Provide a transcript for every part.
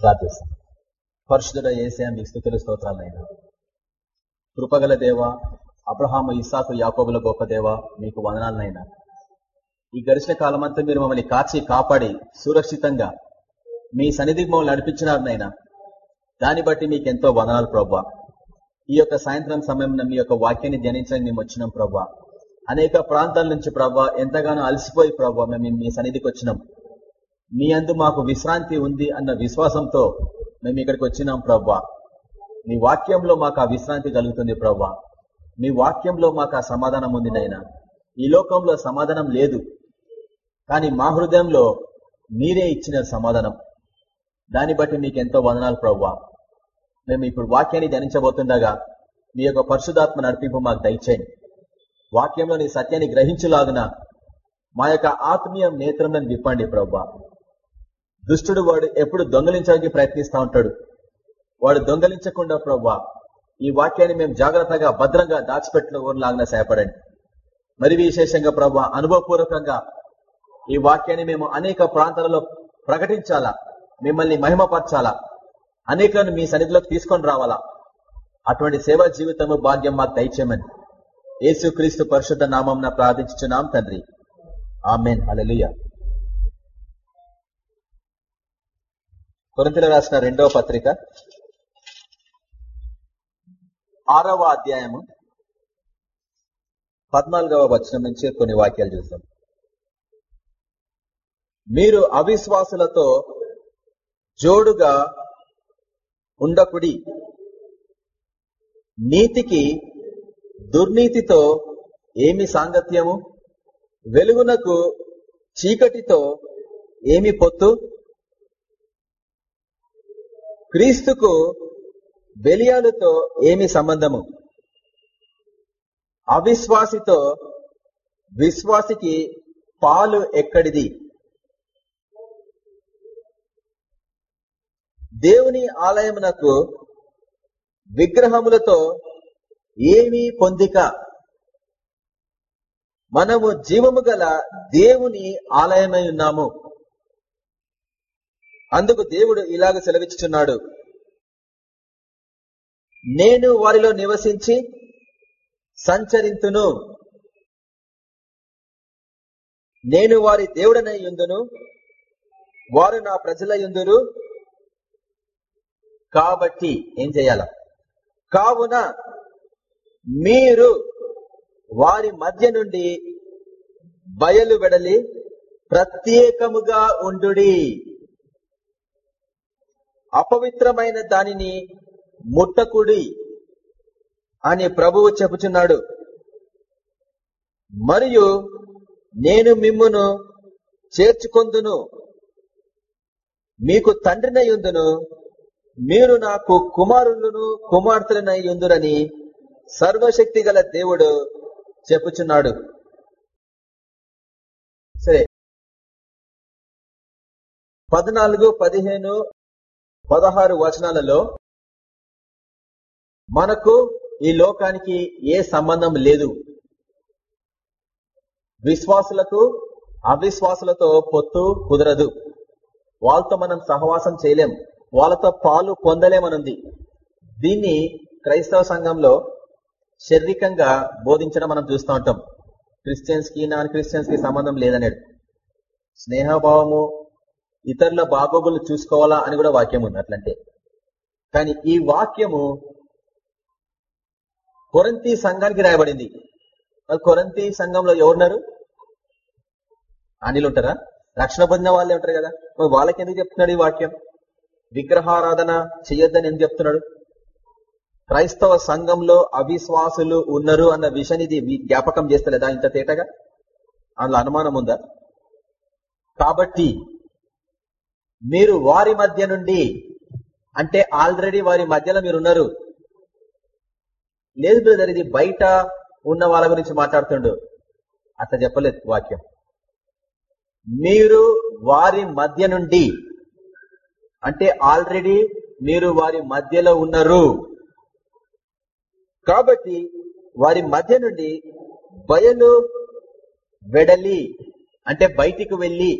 ప్రార్థిస్తాం. పరిశుద్ధుడ ఏసే మీకు స్థుతులు స్తోత్రాలైనా కృపగల దేవ అబ్రహాము ఇస్సాకు యాకోబుల గొప్ప దేవ మీకు వందనాలనైనా. ఈ గడిచిన కాలమంతా మీరు మమ్మల్ని కాచి కాపాడి సురక్షితంగా మీ సన్నిధికి మమ్మల్ని నడిపించినారనైనా. దాన్ని బట్టి మీకు ఎంతో వందనాలు ప్రభా. ఈ యొక్క సాయంత్రం సమయంలో మీ యొక్క వాక్యాన్ని ధ్యానించడానికి మేము వచ్చినాం ప్రభా. అనేక ప్రాంతాల నుంచి ప్రభా ఎంతగానో అలసిపోయి ప్రభా మేము మీ సన్నిధికి వచ్చినాం. మీ అందు మాకు విశ్రాంతి ఉంది అన్న విశ్వాసంతో మేము ఇక్కడికి వచ్చినాం ప్రభా నీ వాక్యంలో మాకు ఆ విశ్రాంతి కలుగుతుంది ప్రభా మీ వాక్యంలో మాకు ఆ సమాధానం ఉంది నైనా ఈ లోకంలో సమాధానం లేదు. కానీ మా హృదయంలో మీరే ఇచ్చిన సమాధానం. దాన్ని బట్టి మీకు ఎంతో వందనాలు ప్రవ్వా. మేము ఇప్పుడు వాక్యాన్ని ధ్యానించబోతుండగా మీ యొక్క పరిశుధాత్మ నడిపింపు మాకు దయచేయండి. వాక్యంలోని సత్యాన్ని గ్రహించలాగున మా యొక్క ఆత్మీయ నేత్రంలో విప్పండి ప్రవ్వా. దుష్టుడు వాడు ఎప్పుడు దొంగలించడానికి ప్రయత్నిస్తూ ఉంటాడు. వాడు దొంగలించకుండా ప్రవ్వా ఈ వాక్యాన్ని మేము జాగ్రత్తగా భద్రంగా దాచిపెట్టుకోలాగిన సహాయపడండి మరి విశేషంగా ప్రభా అనుభవపూర్వకంగా ఈ వాక్యాన్ని మేము అనేక ప్రాంతాలలో ప్రకటించాలా? మిమ్మల్ని మహిమపరచాలా? అనేకలను మీ సన్నిధిలోకి తీసుకొని రావాలా? అటువంటి సేవా జీవితము భాగ్యం మాకు దయచేయమని. యేసు క్రీస్తు పరిశుద్ధ నామం ప్రార్థించున్నాం తండ్రి. ఆమెన్. అలలుయ కొరంతిలో రాసిన రెండవ పత్రిక. ఆరవ అధ్యాయము. పద్నాలుగవ వచనం నుంచి కొన్ని వాక్యాలు చూస్తాం మీరు అవిశ్వాసులతో జోడుగా ఉండకుడి. నీతికి దుర్నీతితో ఏమి సాంగత్యము? వెలుగునకు చీకటితో ఏమి పొత్తు? క్రీస్తుకు బెలియాలతో ఏమి సంబంధము? అవిశ్వాసితో విశ్వాసికి పాలు ఎక్కడిది? దేవుని ఆలయమునకు విగ్రహములతో ఏమి పొందిక? మనము జీవము గల దేవుని ఆలయమై ఉన్నాము. అందుకు దేవుడు ఇలాగ సెలవిచ్చుచున్నాడు. నేను వారిలో నివసించి సంచరింతును. నేను వారి దేవుడనై ఉందును. వారు నా ప్రజల యుందురు కాబట్టి ఏం చేయాల? కావున మీరు వారి మధ్య నుండి బయలు వెడలి ప్రత్యేకముగా ఉండుడి. అపవిత్రమైన దానిని ముట్టకుడి అని ప్రభువు చెబుతున్నాడు మరియు నేను మిమ్మును చేర్చుకొందును మీకు తండ్రినై ఉందును మీరు నాకు కుమారులను కుమార్తెలనై ఉందురని సర్వశక్తి గల దేవుడు చెప్పుచున్నాడు. సరే. పద్నాలుగు పదిహేను పదహారు వచనాలలో మనకు ఈ లోకానికి ఏ సంబంధం లేదు. విశ్వాసులకు అవిశ్వాసులతో పొత్తు కుదరదు. వాళ్ళతో మనం సహవాసం చేయలేం. వాళ్ళతో పాలు పొందలేమనుంది. దీన్ని క్రైస్తవ సంఘంలో శారీరకంగా బోధించడం మనం చూస్తూ ఉంటాం. క్రిస్టియన్స్కి నాన్ క్రిస్టియన్స్కి సంబంధం లేదనేది. స్నేహభావము ఇతరుల బాగోగులు చూసుకోవాలా అని కూడా వాక్యం ఉంది అట్లంటే. కానీ ఈ వాక్యము కొరంతి సంఘానికి రాయబడింది. మరి కొరంతి సంఘంలో ఎవరున్నారు? అనిలు ఉంటారా? రక్షణ పొందిన వాళ్ళే ఉంటారు కదా. మరి వాళ్ళకి ఎందుకు చెప్తున్నాడు ఈ వాక్యం? విగ్రహారాధన చెయ్యొద్దని ఎందుకు చెప్తున్నాడు? క్రైస్తవ సంఘంలో అవిశ్వాసులు ఉన్నారు అన్న విషయాన్ని ఇది జ్ఞాపకం చేస్తలేదా ఇంత తేటగా? అందులో అనుమానం ఉందా? కాబట్టి మీరు వారి మధ్య నుండి అంటే ఆల్రెడీ వారి మధ్యలో మీరు ఉన్నారు లేదు బ్రదర్ ఇది బయట ఉన్న వాళ్ళ గురించి మాట్లాడుతుండు. అట్లా చెప్పలేదు వాక్యం. మీరు వారి మధ్య నుండి అంటే ఆల్రెడీ మీరు వారి మధ్యలో ఉన్నారు. కాబట్టి వారి మధ్య నుండి బయలు వెడలి అంటే బయటికి వెళ్ళి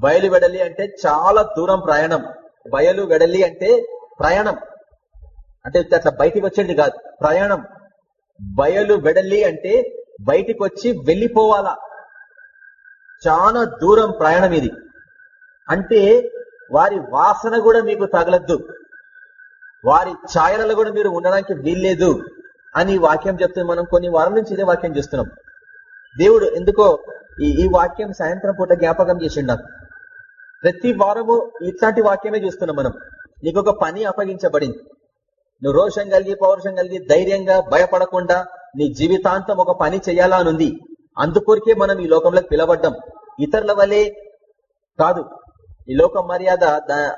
బయలు వెడలి అంటే చాలా దూరం ప్రయాణం. బయలు వెడలి అంటే ప్రయాణం. అంటే అట్లా బయటికి వచ్చేది కాదు ప్రయాణం. బయలు వెడలి అంటే బయటికి వచ్చి వెళ్ళిపోవాలా. చాలా దూరం ప్రయాణం ఇది. అంటే వారి వాసన కూడా మీకు తగలద్దు. వారి ఛాయలలో కూడా మీరు ఉండడానికి వీల్లేదు అని వాక్యం చెప్తుంది. మనం కొన్ని వారం నుంచి ఇదే వాక్యం చేస్తున్నాం. దేవుడు ఎందుకో ఈ ఈ వాక్యం సాయంత్రం పూట జ్ఞాపకం చేసిండు నాకు. ప్రతి వారము ఇట్లాంటి వాక్యమే చూస్తున్నాం మనం. నీకు ఒక పని అప్పగించబడింది. నువ్వు రోషం కలిగి పౌరుషం కలిగి ధైర్యంగా భయపడకుండా నీ జీవితాంతం ఒక పని చేయాలా అని ఉంది అందుకొరికే మనం ఈ లోకంలోకి పిలవడ్డం. ఇతరుల వల్లే కాదు. ఈ లోకం మర్యాద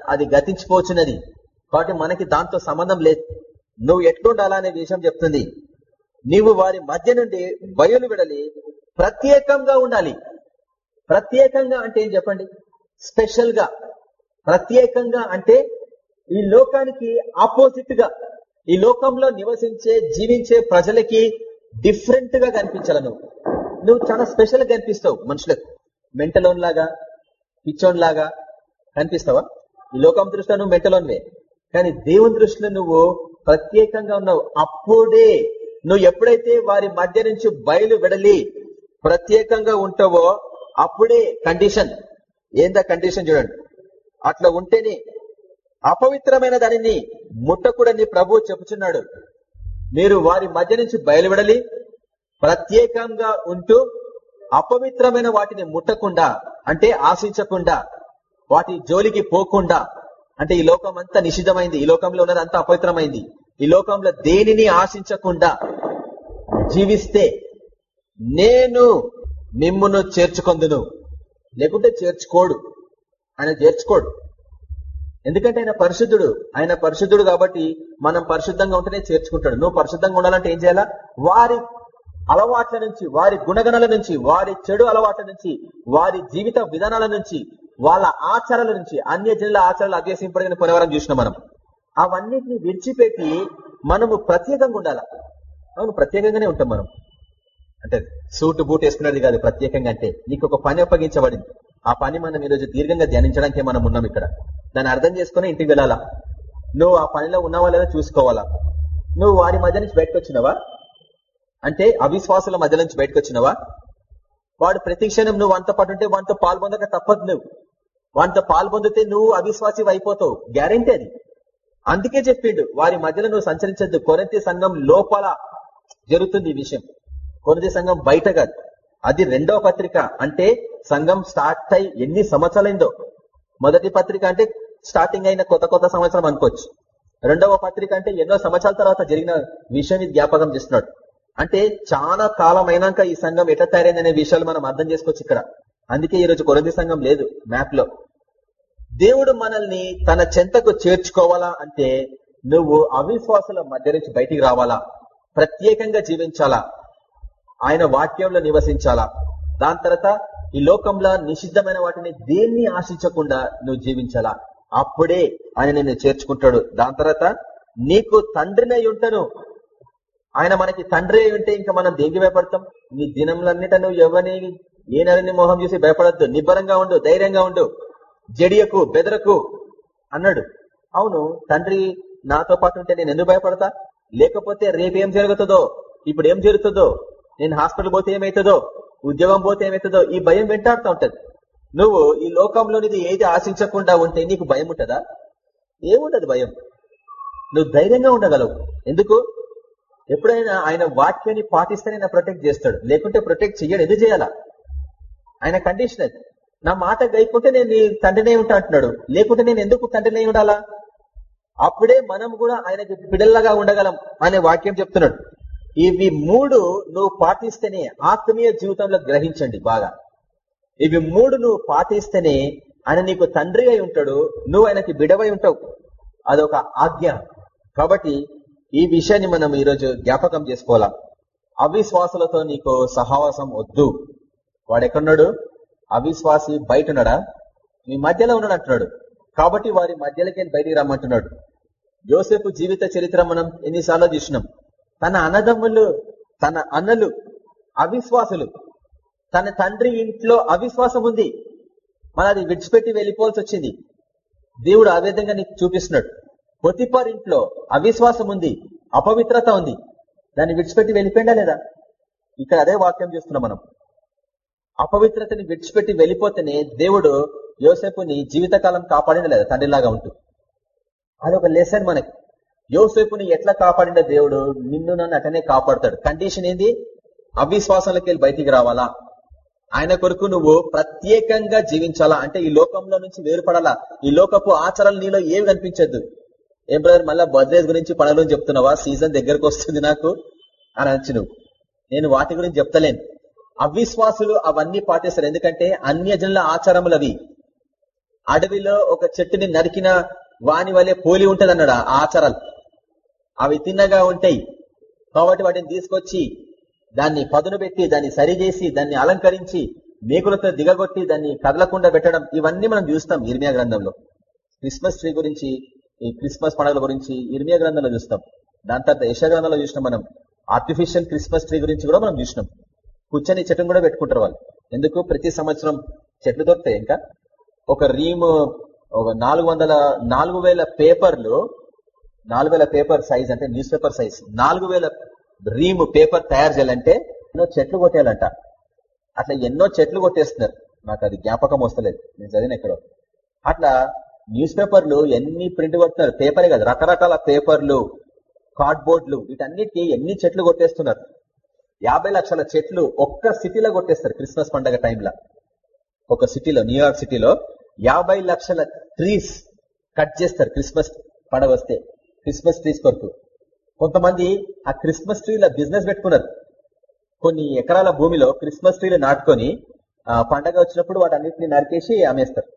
అది గతించిపోచున్నది. కాబట్టి మనకి దాంతో సంబంధం లేదు. నువ్వు ఎట్లుండాలా అనే విషయం చెప్తుంది. నీవు వారి మధ్య నుండి బయలు విడలి ప్రత్యేకంగా ఉండాలి. ప్రత్యేకంగా అంటే ఏం చెప్పండి? స్పెషల్గా ప్రత్యేకంగా అంటే ఈ లోకానికి ఆపోజిట్గా ఈ లోకంలో నివసించే జీవించే ప్రజలకి డిఫరెంట్గా కనిపించాల నువ్వు. నువ్వు చాలా స్పెషల్గా కనిపిస్తావు మనుషులకు. మెంటలోన్ లాగా పిచ్చోన్ లాగా కనిపిస్తావా? ఈ లోకం దృష్టిలో నువ్వు మెంటలోన్వే కానీ దేవుని దృష్టిలో నువ్వు ప్రత్యేకంగా ఉన్నావు. అప్పుడే నువ్వు ఎప్పుడైతే వారి మధ్య నుంచి బయలు విడలి ప్రత్యేకంగా ఉంటావో అప్పుడే కండిషన్ ఏందా కండిషన్ చూడండి. అట్లా ఉంటేనే అపవిత్రమైన దానిని ముట్టకూడని ప్రభు చెప్పుచున్నాడు. మీరు వారి మధ్య నుంచి బయలువిడలి ప్రత్యేకంగా ఉంటూ అపవిత్రమైన వాటిని ముట్టకుండా అంటే ఆశించకుండా వాటి జోలికి పోకుండా అంటే ఈ లోకం అంతా నిషిద్ధమైంది ఈ లోకంలో ఉన్నది అంతా అపవిత్రమైంది ఈ లోకంలో దేనిని ఆశించకుండా జీవిస్తే నేను మిమ్మును చేర్చుకొందును. లేకుంటే చేర్చుకోడు. ఆయన చేర్చుకోడు. ఎందుకంటే ఆయన పరిశుద్ధుడు. ఆయన పరిశుద్ధుడు కాబట్టి మనం పరిశుద్ధంగా ఉంటేనే చేర్చుకుంటాడు. నువ్వు పరిశుద్ధంగా ఉండాలంటే ఏం చేయాలా? వారి అలవాట్ల నుంచి వారి గుణగణాల నుంచి వారి చెడు అలవాట్ల నుంచి వారి జీవిత విధానాల నుంచి వాళ్ళ ఆచారాల నుంచి అన్య జనుల ఆచారాలు అభ్యసింపడిన పునవరం చూసినాం మనం. అవన్నిటిని విడిచిపెట్టి మనము ప్రత్యేకంగా ఉండాలి? అవును ప్రత్యేకంగానే ఉంటాం మనం. అంటే సూటు బూట్ వేసుకున్నది కాదు ప్రత్యేకంగా అంటే నీకు ఒక పని అప్పగించబడింది. ఆ పని మనం ఈరోజు దీర్ఘంగా ధ్యానించడానికి మనం ఉన్నాం ఇక్కడ. దాన్ని అర్థం చేసుకుని ఇంటికి వెళ్ళాలా? నువ్వు ఆ పనిలో ఉన్నావా లేదా చూసుకోవాలా? నువ్వు వారి మధ్య నుంచి బయటకు వచ్చినవా? అంటే అవిశ్వాసుల మధ్య నుంచి బయటకు వచ్చినవా? వాడు ప్రతి క్షణం నువ్వు అంత పాటు ఉంటే వాటితో పాల్పొందక తప్పదు నువ్వు. వాటితో పాల్పొందితే నువ్వు అవిశ్వాసి అయిపోతావు. గ్యారంటీ అది. అందుకే చెప్పిండు వారి మధ్యలో నువ్వు సంచరించద్దు. కొరంతి సంఘం లోపల జరుగుతుంది ఈ విషయం. కొరంతి సంఘం బయట కాదు. అది రెండవ పత్రిక. అంటే సంఘం స్టార్ట్ అయి ఎన్ని సంవత్సరాలైందో. మొదటి పత్రిక అంటే స్టార్టింగ్ అయిన కొత్త కొత్త సంవత్సరం అనుకోవచ్చు. రెండవ పత్రిక అంటే ఎన్నో సంవత్సరాల తర్వాత జరిగిన విషయం జ్ఞాపకం చేస్తున్నాడు. అంటే చాలా కాలం అయినాక ఈ సంఘం ఎట్లా తయారైందనే విషయాలు మనం అర్థం చేసుకోవచ్చు ఇక్కడ. అందుకే ఈరోజు రోజు కొరంది సంఘం లేదు మ్యాప్లో. దేవుడు మనల్ని తన చెంతకు చేర్చుకోవాలా అంటే నువ్వు అవిశ్వాసుల మధ్య నుంచి బయటికి రావాలా? ప్రత్యేకంగా జీవించాలా? ఆయన వాక్యంలో నివసించాలా? దాని తర్వాత ఈ లోకంలో నిషిద్ధమైన వాటిని దేన్ని ఆశించకుండా నువ్వు జీవించాలా? అప్పుడే ఆయన నిన్ను చేర్చుకుంటాడు. దాని తర్వాత నీకు తండ్రినై ఉంటాను. ఆయన మనకి తండ్రి అయి ఉంటే ఇంకా మనం దేనికి భయపడతాం? నీ దినంలన్నిట నువ్వు ఎవరిని ఏ నరిని మోహం చూసి భయపడద్దు. నిబ్బరంగా ఉండు ధైర్యంగా ఉండు. జడియకు బెదరకు అన్నాడు. అవును తండ్రి నాతో పాటు ఉంటే నేను ఎందుకు భయపడతా? లేకపోతే రేపు ఏం జరుగుతుందో? ఇప్పుడు ఏం జరుగుతుందో? నేను హాస్పిటల్ పోతే ఏమవుతుందో ఉద్యోగం పోతే ఏమవుతుందో ఈ భయం వెంటాడుతూ ఉంటది. నువ్వు ఈ లోకంలోనిది ఏది ఆశించకుండా ఉంటే నీకు భయం ఉంటుందా? ఏముంటది భయం. నువ్వు ధైర్యంగా ఉండగలవు. ఎందుకు? ఎప్పుడైనా ఆయన వాక్యాన్ని పాటిస్తేనే నా ప్రొటెక్ట్ చేస్తాడు. లేకుంటే ప్రొటెక్ట్ చెయ్యడు. ఎందుకు చేయాలా? ఆయన కండిషన్ అది నా మాట గైకుంటే నేను నీ తండ్రినే ఉంటా అంటున్నాడు. లేకుంటే నేను ఎందుకు తండ్రినే ఉండాలా? అప్పుడే మనం కూడా ఆయనకి బిడల్లాగా ఉండగలం అనే వాక్యం చెప్తున్నాడు. ఇవి మూడు నువ్వు పాటిస్తేనే ఆత్మీయ జీవితంలో గ్రహించండి బాగా. ఇవి మూడు నువ్వు పాటిస్తేనే ఆయన నీకు తండ్రి అయి ఉంటాడు నువ్వు ఆయనకి బిడవై ఉంటావు. అదొక ఆజ్ఞ. కాబట్టి ఈ విషయాన్ని మనం ఈరోజు జ్ఞాపకం చేసుకోవాలా? అవిశ్వాసులతో నీకు సహవాసం వద్దు. వాడు ఎక్కడున్నాడు అవిశ్వాసి బయట ఉన్నాడా నీ మధ్యలో ఉన్నాడు అంటున్నాడు. కాబట్టి వారి మధ్యలోకి బయటికి రమ్మంటున్నాడు. యోసేపు జీవిత చరిత్ర మనం ఎన్నిసార్లు చూసినాం. తన అన్నదమ్ములు తన అన్నలు అవిశ్వాసులు. తన తండ్రి ఇంట్లో అవిశ్వాసం ఉంది. మన అది విడిచిపెట్టి వెళ్ళిపోవాల్సి వచ్చింది. దేవుడు ఆ విధంగా నీకు చూపిస్తున్నాడు. పొతిపార్ ఇంట్లో అవిశ్వాసం ఉంది అపవిత్రత ఉంది. దాన్ని విడిచిపెట్టి వెళ్ళిపోయిందా లేదా? ఇక్కడ అదే వాక్యం చూస్తున్నాం మనం. అపవిత్రతని విడిచిపెట్టి వెళ్ళిపోతేనే దేవుడు యోసేపుని జీవితకాలం కాపాడిన లేదా? తండ్రిలాగా ఉంటూ. అదొక లెసన్ మనకి. యోసేపుని ఎట్లా కాపాడిన దేవుడు? నిన్ను నన్ను అతనే కాపాడుతాడు. కండిషన్ ఏంది? అవిశ్వాసంలోకి వెళ్ళి బయటికి రావాలా? ఆయన కొరకు నువ్వు ప్రత్యేకంగా జీవించాలా? అంటే ఈ లోకంలో నుంచి వేరుపడాలా? ఈ లోకపు ఆచారాలు నీలో ఏమి కనిపించద్దు? ఏం బ్రదర్ మళ్ళీ బర్త్డేస్ గురించి పడాలని చెప్తున్నావా? సీజన్ దగ్గరకు వస్తుంది నాకు అని అనొచ్చు నువ్వు. నేను వాటి గురించి చెప్తలేను. అవిశ్వాసులు అవన్నీ పాటిస్తారు. ఎందుకంటే అన్యజనుల ఆచారములు అవి. అడవిలో ఒక చెట్టుని నరికిన వాని వలె పోలి ఉంటదన్నాడు ఆ ఆచారాలు. అవి తిన్నగా ఉంటాయి. కాబట్టి వాటిని తీసుకొచ్చి దాన్ని పదును పెట్టి దాన్ని సరిచేసి దాన్ని అలంకరించి మేకులతో దిగగొట్టి దాన్ని కదలకుండా పెట్టడం ఇవన్నీ మనం చూస్తాం ఇర్మియా గ్రంథంలో. క్రిస్మస్ ట్రీ గురించి ఈ క్రిస్మస్ పండుగల గురించి ఇర్మియా గ్రంథంలో చూస్తాం. దాని తర్వాత యశ గ్రంథంలో చూసినాం మనం. ఆర్టిఫిషియల్ క్రిస్మస్ ట్రీ గురించి కూడా మనం చూసినాం. కూర్చొని చెట్టును కూడా పెట్టుకుంటారు వాళ్ళు. ఎందుకు? ప్రతి సంవత్సరం చెట్లు దొరుకుతాయి ఇంకా. ఒక రీమ్ ఒక నాలుగు వందల నాలుగు వేల పేపర్లు నాలుగు వేల పేపర్ సైజ్ అంటే న్యూస్ పేపర్ సైజ్. నాలుగు వేల రీమ్ పేపర్ తయారు చేయాలంటే ఎన్నో చెట్లు కొట్టేయాలంట. అట్లా ఎన్నో చెట్లు కొట్టేస్తున్నారు. నాకు అది జ్ఞాపకం వస్తలేదు. నేను చదివిన ఎక్కడో. అట్లా న్యూస్ పేపర్లు ఎన్ని ప్రింట్ కొడుతున్నారు? పేపరే కాదు రకరకాల పేపర్లు కార్డ్బోర్డ్లు వీటన్నిటికీ ఎన్ని చెట్లు కొట్టేస్తున్నారు? యాభై లక్షల చెట్లు ఒక్క సిటీలో కొట్టేస్తారు క్రిస్మస్ పండగ టైంలో. ఒక సిటీలో న్యూయార్క్ సిటీలో యాభై లక్షల ట్రీస్ కట్ చేస్తారు క్రిస్మస్ పండగ వస్తే. క్రిస్మస్ ట్రీస్ కొరకు. కొంతమంది ఆ క్రిస్మస్ ట్రీల బిజినెస్ పెట్టుకున్నారు. కొన్ని ఎకరాల భూమిలో క్రిస్మస్ ట్రీలు నాటుకొని పండగ వచ్చినప్పుడు వాటన్నిటిని నరికేసి అమ్మేస్తారు.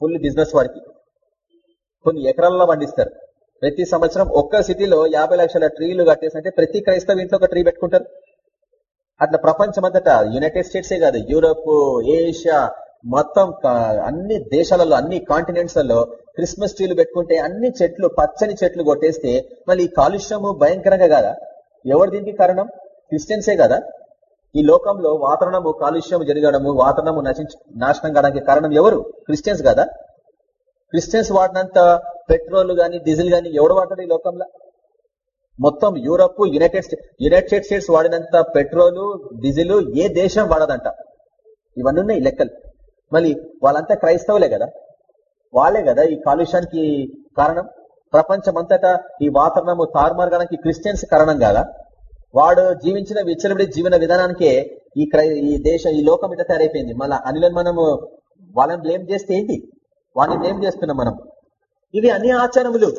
ఫుల్ బిజినెస్ వాడికి. కొన్ని ఎకరాల్లో పండిస్తారు. ప్రతి సంవత్సరం ఒక్క సిటీలో యాభై లక్షల ట్రీలు కట్టేసంటే ప్రతి క్రైస్తవ ఇంట్లో ఒక ట్రీ పెట్టుకుంటారు. అట్లా ప్రపంచమంతటా యునైటెడ్ స్టేట్సే కాదు యూరోప్ ఏషియా మొత్తం అన్ని దేశాలలో అన్ని కాంటినెంట్స్లలో క్రిస్మస్ ట్రీలు పెట్టుకుంటే అన్ని చెట్లు పచ్చని చెట్లు కొట్టేస్తే మళ్ళీ ఈ కాలుష్యము భయంకరంగా కాదా? ఎవరు దీనికి కారణం? క్రిస్టియన్సే కదా. ఈ లోకంలో వాతావరణము కాలుష్యం జరగడము వాతావరణము నశించ నాశనం కావడానికి కారణం ఎవరు? క్రిస్టియన్స్ కదా. క్రిస్టియన్స్ వాడినంత పెట్రోల్ గాని డీజిల్ గాని ఎవడు వాడతాడు ఈ లోకంలో? మొత్తం యూరప్ యునైటెడ్ యునైటెడ్ స్టేట్స్ వాడినంత పెట్రోలు డీజిల్ ఏ దేశం వాడదంట. ఇవన్నీ ఉన్నాయి లెక్కలు. మళ్ళీ వాళ్ళంతా క్రైస్తవులే కదా? వాళ్ళే కదా ఈ కాలుష్యానికి కారణం? ప్రపంచమంతటా ఈ వాతావరణము తారుమార్గానికి క్రిస్టియన్స్ కారణం కాదా? వాడు జీవించిన విచ్చలబడి జీవన విధానానికే ఈ క్రై ఈ దేశ ఈ లోకం ఇట్లా తయారైపోయింది. మళ్ళీ అనిలను మనము వాళ్ళని బ్లేమ్ చేస్తే ఏంటి? వాళ్ళని బ్లేమ్ చేస్తున్నాం మనం. ఇవి అన్ని ఆచారములు.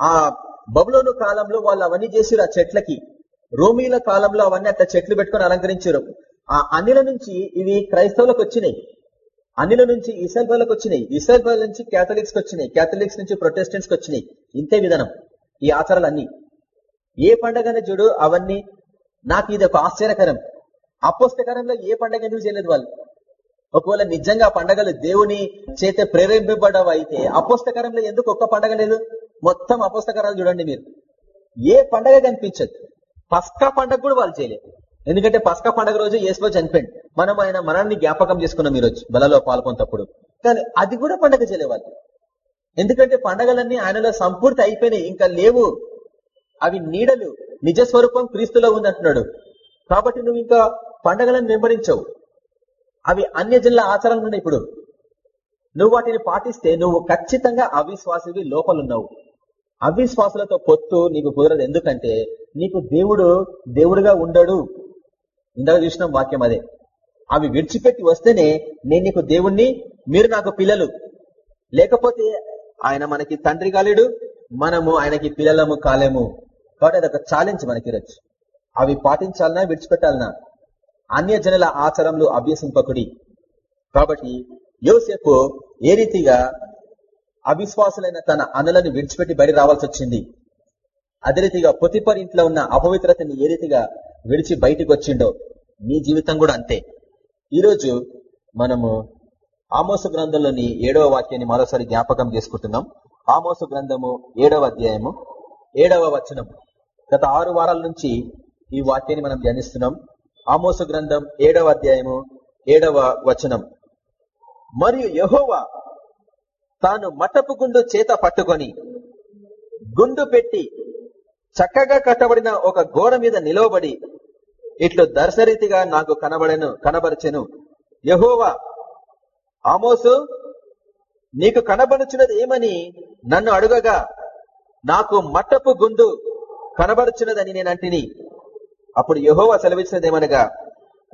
ఆ బబులోను కాలంలో వాళ్ళు అవన్నీ చేసిరు ఆ చెట్లకి. రోమీల కాలంలో అవన్నీ అట్లా చెట్లు పెట్టుకొని అలంకరించారు. ఆ అనిల నుంచి ఇవి క్రైస్తవులకు వచ్చినాయి. అన్నిల నుంచి ఇసల్బలకు వచ్చినాయి. ఇసల్బల్ నుంచి క్యాథలిక్స్ వచ్చినాయి. క్యాథలిక్స్ నుంచి ప్రొటెస్టెంట్స్ వచ్చినాయి. ఇంతే విధానం. ఈ ఆచారాలన్నీ. ఏ పండగనే చూడు అవన్నీ నాకు ఇది ఒక ఆశ్చర్యకరం. అపోస్తకరంలో ఏ పండగ ఎందుకు చేయలేదు వాళ్ళు? ఒకవేళ నిజంగా పండగలు దేవుని చేత ప్రేరేపింపబడవు అయితే అపోస్తకరంలో ఎందుకు ఒక్క పండగ లేదు? మొత్తం అపోస్తకరాలు చూడండి మీరు. ఏ పండగ కనిపించదు. పస్కా పండగ కూడా వాళ్ళు చేయలేదు. ఎందుకంటే పస్కా పండగ రోజు ఏసులో చనిపోయింది మనం ఆయన మనాన్ని జ్ఞాపకం చేసుకున్నాం ఈరోజు బలలో పాల్గొన్నప్పుడు. కానీ అది కూడా పండగ చేయలే ఎందుకంటే పండగలన్నీ ఆయనలో సంపూర్తి అయిపోయినాయి. ఇంకా లేవు. అవి నీడలు. నిజ స్వరూపం క్రీస్తులో ఉందంటున్నాడు. కాబట్టి నువ్వు ఇంకా పండగలను వెంబడించవు. అవి అన్యజనుల ఆచారాలు ఉన్నాయి ఇప్పుడు. నువ్వు వాటిని పాటిస్తే నువ్వు ఖచ్చితంగా అవిశ్వాసివి లోపలున్నావు. అవిశ్వాసులతో పొత్తు నీకు కుదరదు. ఎందుకంటే నీకు దేవుడు దేవుడుగా ఉండడు. ఇందాక చూసిన వాక్యం అదే. అవి విడిచిపెట్టి వస్తేనే నేను నీకు దేవుణ్ణి మీరు నాకు పిల్లలు. లేకపోతే ఆయన మనకి తండ్రి కాలేడు మనము ఆయనకి పిల్లలము కాలేము. కాబట్టి అదొక ఛాలెంజ్ మనకి రచ్చు అవి పాటించాలనా విడిచిపెట్టాలనా? అన్య జనుల ఆచారంలో అభ్యసింపకుడి. కాబట్టి యోసేపు ఏ రీతిగా అవిశ్వాసులైన తన అనులను విడిచిపెట్టి బయట రావాల్సి వచ్చింది? అదే రీతిగా పొతిపర్ ఇంట్లో ఉన్న అపవిత్రతని ఏ రీతిగా విడిచి బయటకు వచ్చిండో నీ జీవితం కూడా అంతే. ఈరోజు మనము ఆమోస గ్రంథంలోని ఏడవ వాక్యాన్ని మరోసారి జ్ఞాపకం చేసుకుంటున్నాం. ఆమోసు గ్రంథము ఏడవ అధ్యాయము ఏడవ వచనం గత ఆరు వారాల నుంచి ఈ వాక్యాన్ని మనం ధ్యానిస్తున్నాం. ఆమోస గ్రంథం ఏడవ అధ్యాయము ఏడవ వచనం. మరియు యహోవా తాను మటపు గుండు చేత పట్టుకొని గుండు పెట్టి చక్కగా కట్టబడిన ఒక గోడ మీద నిలవబడి ఇట్లు దర్శరీతిగా నాకు కనబడెను కనబరచెను. యహోవా ఆమోసు నీకు కనబడుచున్నది ఏమని నన్ను అడుగగా? నాకు మట్టపు గుండు కనబడుచున్నదని నేను అంటిని. అప్పుడు యహోవా సెలవిచ్చినదేమనగా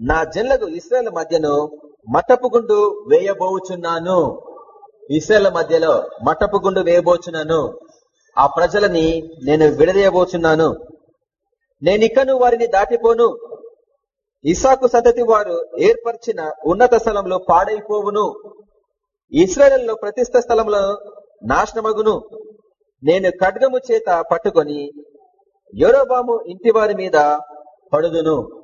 నా జన్లకు ఇస్రాయల్ మధ్యను మట్టపు గుండు వేయబోచున్నాను. ఇస్రాయల్ మధ్యలో మట్టపు గుండు వేయబోచున్నాను. ఆ ప్రజలని నేను విడదీయబోచున్నాను. నేనిక్కను వారిని దాటిపోను. ఇసాకు సంతతి వారు ఏర్పరిచిన ఉన్నత స్థలంలో పాడైపోవును. ఇస్రాయల్లో ప్రతిష్ట స్థలంలో నాశనమగును. నేను ఖడ్గము చేత పట్టుకొని యోరోబాము ఇంటి వారి మీద పడుదును.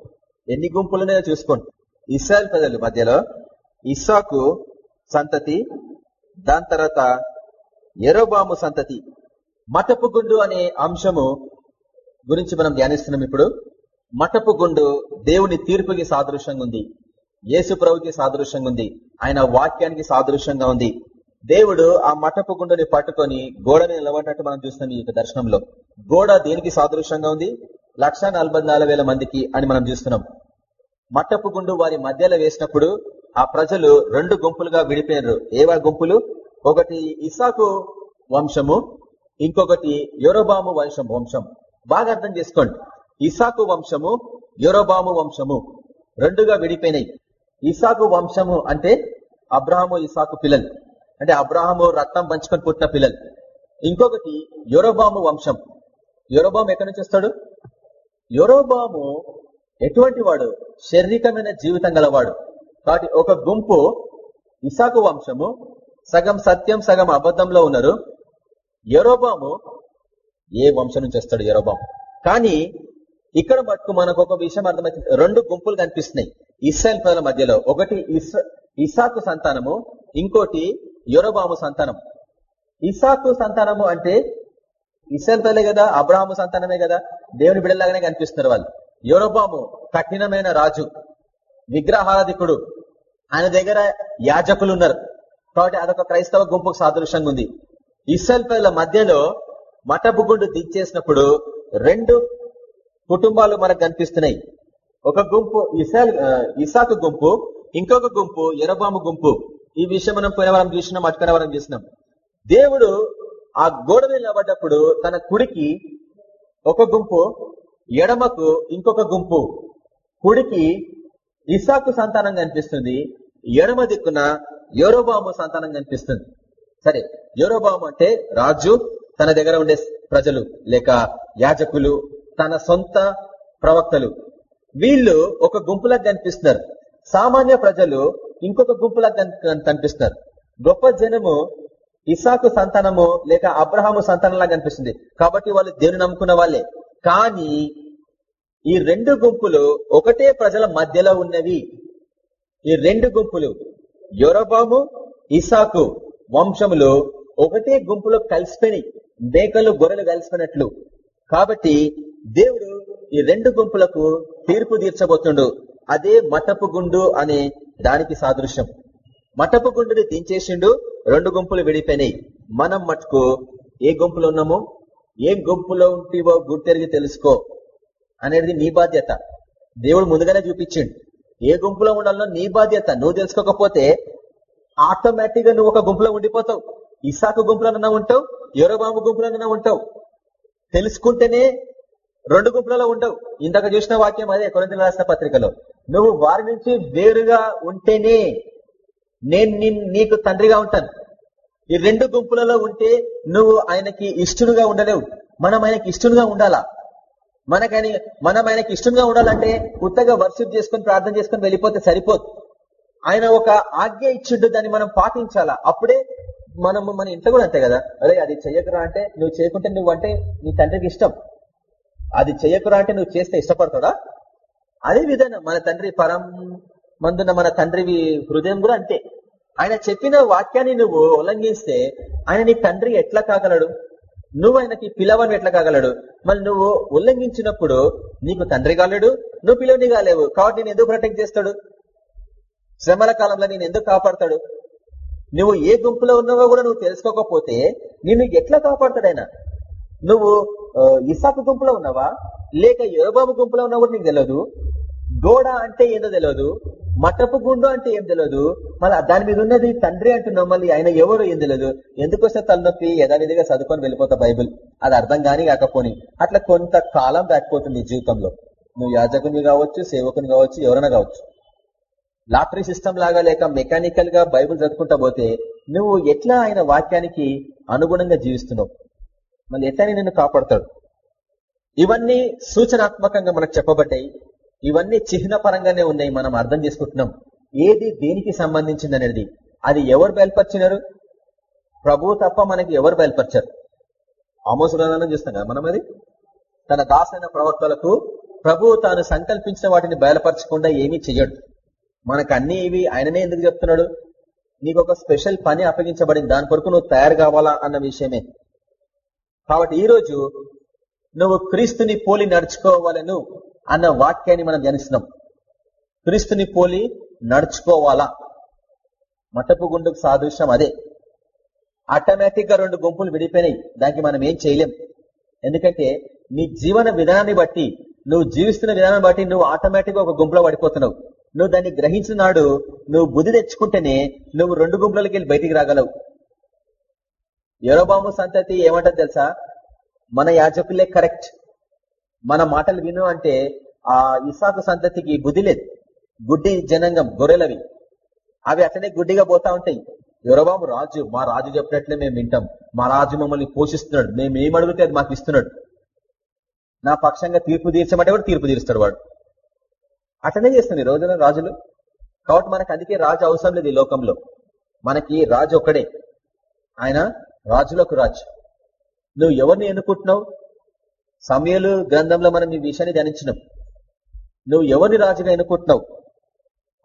ఎన్ని గుంపులున్నాయో చూసుకోండి. ఇస్రాయల్ ప్రజల మధ్యలో ఇస్సాకు సంతతి దాని తర్వాత ఎరోబాము సంతతి. మటపు గుండు అనే అంశము గురించి మనం ధ్యానిస్తున్నాం ఇప్పుడు. మటపు గుండు దేవుని తీర్పుకి సాదృశ్యంగా ఉంది. యేసు ప్రభుకి సాదృశ్యంగా ఉంది. ఆయన వాక్యానికి సాదృశ్యంగా ఉంది. దేవుడు ఆ మటపు గుండుని పట్టుకొని గోడని నిలబడినట్టు మనం చూస్తున్నాం ఈ యొక్క దర్శనంలో. గోడ దేనికి సాదృశ్యంగా ఉంది? లక్ష మందికి అని మనం చూస్తున్నాం. మట్టపు గుండు వారి మధ్యలో వేసినప్పుడు ఆ ప్రజలు రెండు గుంపులుగా విడిపోయారు ఏవా గుంపులు? ఒకటి ఇసాకు వంశము ఇంకొకటి యోరోబాము వంశం వంశం. బాగా అర్థం చేసుకోండి. ఇసాకు వంశము యోరోబాము వంశము రెండుగా విడిపోయినాయి. ఇసాకు వంశము అంటే అబ్రాహము ఇసాకు పిల్లలు. అంటే అబ్రాహము రక్తం పంచుకొని పుట్టిన పిల్లలు. ఇంకొకటి యోరోబాము వంశం. యోరోబాము ఎక్కడి నుంచి వస్తాడు? యోరోబాము ఎటువంటి వాడు? శారీరకమైన జీవితం గలవాడు. కాబట్టి ఒక గుంపు ఇసాకు వంశము సగం సత్యం సగం అబద్ధంలో ఉన్నారు. యరోబాము ఏ వంశం నుంచి వస్తాడు? యరోబాము. కానీ ఇక్కడ మటుకు మనకు ఒక విషయం అర్థమవుతుంది రెండు గుంపులు కనిపిస్తున్నాయి. ఇస్రాయల్ ప్రజల మధ్యలో. ఒకటి ఇసాకు సంతానము ఇంకోటి యొరబాము సంతానం ఇసాకు సంతానము అంటే ఇస్రాయల్ ప్రజలే కదా అబ్రహాము సంతానమే కదా దేవుని బిడలాగానే కనిపిస్తున్నారు వాళ్ళు. యోరోబాము కఠినమైన రాజు విగ్రహారాధికుడు. ఆయన దగ్గర యాజకులు ఉన్నారు కాబట్టి అదొక క్రైస్తవ గుంపుకు సాదృశ్యంగా ఉంది ఇస్రాయల్ ప్రజల మధ్యలో మటబుగుండు దించేసినప్పుడు రెండు కుటుంబాలు మనకు కనిపిస్తున్నాయి. ఒక గుంపు ఇసాల్ ఇసాకు గుంపు ఇంకొక గుంపు ఎరబాము గుంపు. ఈ విషయం మనం పోయినవరం చూసినాం అటుకనవరం చూసినాం. దేవుడు ఆ గోడ నిలబడ్డప్పుడు తన కుడికి ఒక గుంపు ఎడమకు ఇంకొక గుంపు. కుడికి ఇసాకు సంతానం కనిపిస్తుంది ఎడమ దిక్కున యోరోబాము సంతానం కనిపిస్తుంది. సరే యోరోబాము అంటే రాజు తన దగ్గర ఉండే ప్రజలు లేక యాజకులు తన సొంత ప్రవక్తలు. వీళ్ళు ఒక గుంపులకు కనిపిస్తున్నారు. సామాన్య ప్రజలు ఇంకొక గుంపులకు కనిపిస్తున్నారు. గొప్ప జనము ఇసాకు సంతానము లేక అబ్రహాము సంతానంలా కనిపిస్తుంది. కాబట్టి వాళ్ళు దేవుని నమ్ముకున్న వాళ్ళే. కానీ ఈ రెండు గుంపులు ఒకటే ప్రజల మధ్యలో ఉన్నవి. ఈ రెండు గుంపులు యోరబాము ఇసాకు వంశములు ఒకటే గుంపులో కలిసిపోయినాయి. మేకలు గొర్రెలు కలిసిపోయినట్లు. కాబట్టి దేవుడు ఈ రెండు గుంపులకు తీర్పు తీర్చబోతుండు. అదే మటపు గుండు అనే దానికి సాదృశ్యం. మటపు గుండుని దించేసిండు రెండు గుంపులు విడిపోయినాయి. మనం మటుకు ఏ గుంపులో ఉన్నామో? ఏ గుంపులో ఉంటేవో గుర్తెరిగి తెలుసుకో అనేది నీ బాధ్యత. దేవుడు ముందుగానే చూపించిండు. ఏ గుంపులో ఉండాలో నీ బాధ్యత. నువ్వు తెలుసుకోకపోతే ఆటోమేటిక్గా నువ్వు ఒక గుంపులో ఉండిపోతావు. ఇసాకు గుంపులోనన్నా ఉంటావు యోరబాబు గుంపులోనన్నా ఉంటావు. తెలుసుకుంటేనే రెండు గుంపులలో ఉండవు ఇందాక చూసిన వాక్యం అదే కొరంతలు రాసిన పత్రికలో. నువ్వు వారి నుంచి వేరుగా ఉంటేనే నేను నీకు తండ్రిగా ఉంటాను. ఈ రెండు గుంపులలో ఉంటే నువ్వు ఆయనకి ఇష్టడుగా ఉండలేవు. మనం ఆయనకి ఇష్టడుగా ఉండాలా? మనకని మనం ఆయనకి ఇష్టంగా ఉండాలంటే కొత్తగా వర్షిప్ చేసుకుని ప్రార్థన చేసుకుని వెళ్ళిపోతే సరిపోదు. ఆయన ఒక ఆజ్ఞ ఇచ్చిండు దాన్ని మనం పాటించాలా? అప్పుడే మనం మన ఇంట్లో కూడా అంతే కదా. అరే అది చెయ్యకురా అంటే నువ్వు చేయకుంటే నువ్వు అంటే నీ తండ్రికి ఇష్టం. అది చేయకురా అంటే నువ్వు చేస్తే ఇష్టపడతాడా? అదే విధంగా మన తండ్రి పరం మందున్న మన తండ్రి హృదయం కూడా అంతే. ఆయన చెప్పిన వాక్యాన్ని నువ్వు ఉల్లంఘిస్తే ఆయన నీ తండ్రి ఎట్లా కాగలడు? నువ్వు ఆయనకి పిలవని ఎట్లా కాగలడు? మళ్ళీ నువ్వు ఉల్లంఘించినప్పుడు నీకు తండ్రి కాలేడు నువ్వు పిలవని కాలేవు. కాబట్టి నేను ఎందుకు ప్రొటెక్ట్ చేస్తాడు? శ్రమల కాలంలో నేను ఎందుకు కాపాడతాడు? నువ్వు ఏ గుంపులో ఉన్నావో కూడా నువ్వు తెలుసుకోకపోతే నిన్ను ఎట్లా కాపాడతాడైనా నువ్వు ఇసాకు గుంపులో ఉన్నావా? లేక యోబాబు గుంపులో ఉన్నావు నీకు తెలియదు గోడ అంటే ఏందో తెలియదు మటపు గుండు అంటే ఏం తెలియదు మళ్ళీ దాని మీద ఉన్నది తండ్రి అంటున్నావు మళ్ళీ ఆయన ఎవరు ఏం తెలియదు ఎందుకొస్తే తలనొప్పి యథావిధిగా చదువుకొని వెళ్ళిపోతా బైబిల్? అది అర్థం కాని కాకపోని. అట్లా కొంత కాలం దాటిపోతుంది జీవితంలో. నువ్వు యాజకుని కావచ్చు సేవకుని కావచ్చు ఎవరైనా కావచ్చు. లాటరీ సిస్టమ్ లాగా లేక మెకానికల్గా బైబిల్ చదువుకుంటా పోతే నువ్వు ఎట్లా ఆయన వాక్యానికి అనుగుణంగా జీవిస్తున్నావు? మళ్ళీ ఎట్లా నిన్ను కాపాడతాడు. ఇవన్నీ సూచనాత్మకంగా మనకు చెప్పబడ్డాయి. ఇవన్నీ చిహ్న పరంగానే ఉన్నాయి మనం అర్థం చేసుకుంటున్నాం. ఏది దేనికి సంబంధించింది అనేది అది ఎవరు బయలుపరిచినారు? ప్రభు తప్ప మనకి ఎవరు బయలుపరిచారు? ఆమోస గ్రంథాలను చూస్తాం కదా మనం అది? తన దాసైన ప్రవక్తలకు ప్రభు తాను సంకల్పించిన వాటిని బయలుపరచకుండా ఏమీ చెయ్యడు. మనకు అన్ని ఇవి ఆయననే ఎందుకు చెప్తున్నాడు? నీకు ఒక స్పెషల్ పని అప్పగించబడింది. దాని కొరకు నువ్వు తయారు కావాలా అన్న విషయమే. కాబట్టి ఈ రోజు నువ్వు క్రీస్తుని పోలి నడుచుకోవాలను అన్న వాక్యాన్ని మనం ధ్యానిస్తున్నాం. క్రీస్తుని పోలి నడుచుకోవాలా? మటపు గుండుకు సాదృశ్యం అదే. ఆటోమేటిక్గా రెండు గుంపులు విడిపోయినాయి. దానికి మనం ఏం చేయలేం. ఎందుకంటే నీ జీవన విధానాన్ని బట్టి నువ్వు జీవిస్తున్న విధానం బట్టి నువ్వు ఆటోమేటిక్గా ఒక గుంపులో పడిపోతున్నావు. నువ్వు దాన్ని గ్రహించిన నాడు నువ్వు బుద్ధి తెచ్చుకుంటేనే నువ్వు రెండు గుంపులకి వెళ్ళి బయటికి రాగలవు. ఎరోబాము సంతతి ఏమంటారు తెలుసా? మన యాజకులే కరెక్ట్. మన మాటలు విను అంటే ఆ ఇసాకు సంతతికి బుద్ధి లేదు. గుడ్డి జనంగం గొర్రెలవి. అవి అట్లనే గుడ్డిగా పోతా ఉంటాయి. యురబాబు రాజు మా రాజు చెప్పినట్లే మేము వింటాం. మా రాజు మమ్మల్ని పోషిస్తున్నాడు. మేము ఏం అడిగితే అది మాకు ఇస్తున్నాడు. నా పక్షంగా తీర్పు తీర్చమంటే కూడా తీర్పు తీరుస్తాడు వాడు. అట్లనే చేస్తుంది రోజున రాజులు. కాబట్టి మనకు అందుకే రాజు అవసరం లేదు ఈ లోకంలో. మనకి రాజు ఒక్కడే. ఆయన రాజులకు రాజు. నువ్వు ఎవరిని ఎన్నుకుంటున్నావు? సమయలు గ్రంథంలో మనం ఈ విషయాన్ని ధ్యానించినాం. నువ్వు ఎవరిని రాజుగా ఎన్నుకుంటున్నావు?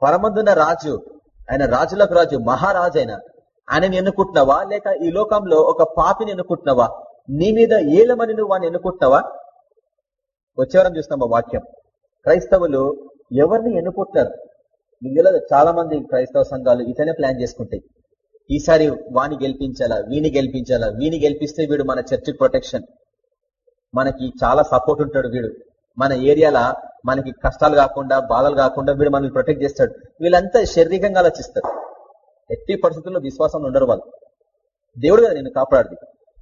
పరమందున్న రాజు ఆయన రాజులకు రాజు మహారాజు అయిన. ఆయనని ఎన్నుకుంటున్నావా? లేక ఈ లోకంలో ఒక పాపిని ఎన్నుకుంటున్నావా? నీ మీద ఏలమని నువ్వు వాడిని ఎన్నుకుంటున్నావా? వచ్చేవారం చూస్తాం ఆ వాక్యం. క్రైస్తవులు ఎవరిని ఎన్నుకుంటున్నారు? మీకు తెలియదు చాలా మంది క్రైస్తవ సంఘాలు ఇతనే ప్లాన్ చేసుకుంటాయి. ఈసారి వాని గెలిపించాలా వీని గెలిపించాలా? వీని గెలిపిస్తే వీడు మన చర్చి ప్రొటెక్షన్. మనకి చాలా సపోర్ట్ ఉంటాడు వీడు. మన ఏరియాల మనకి కష్టాలు కాకుండా బాధలు కాకుండా వీడు మనల్ని ప్రొటెక్ట్ చేస్తాడు. వీళ్ళంతా శారీరకంగా ఆలోచిస్తారు. ఎట్టి పరిస్థితుల్లో విశ్వాసం ఉండరు వాళ్ళు. దేవుడు కదా నేను కాపాడది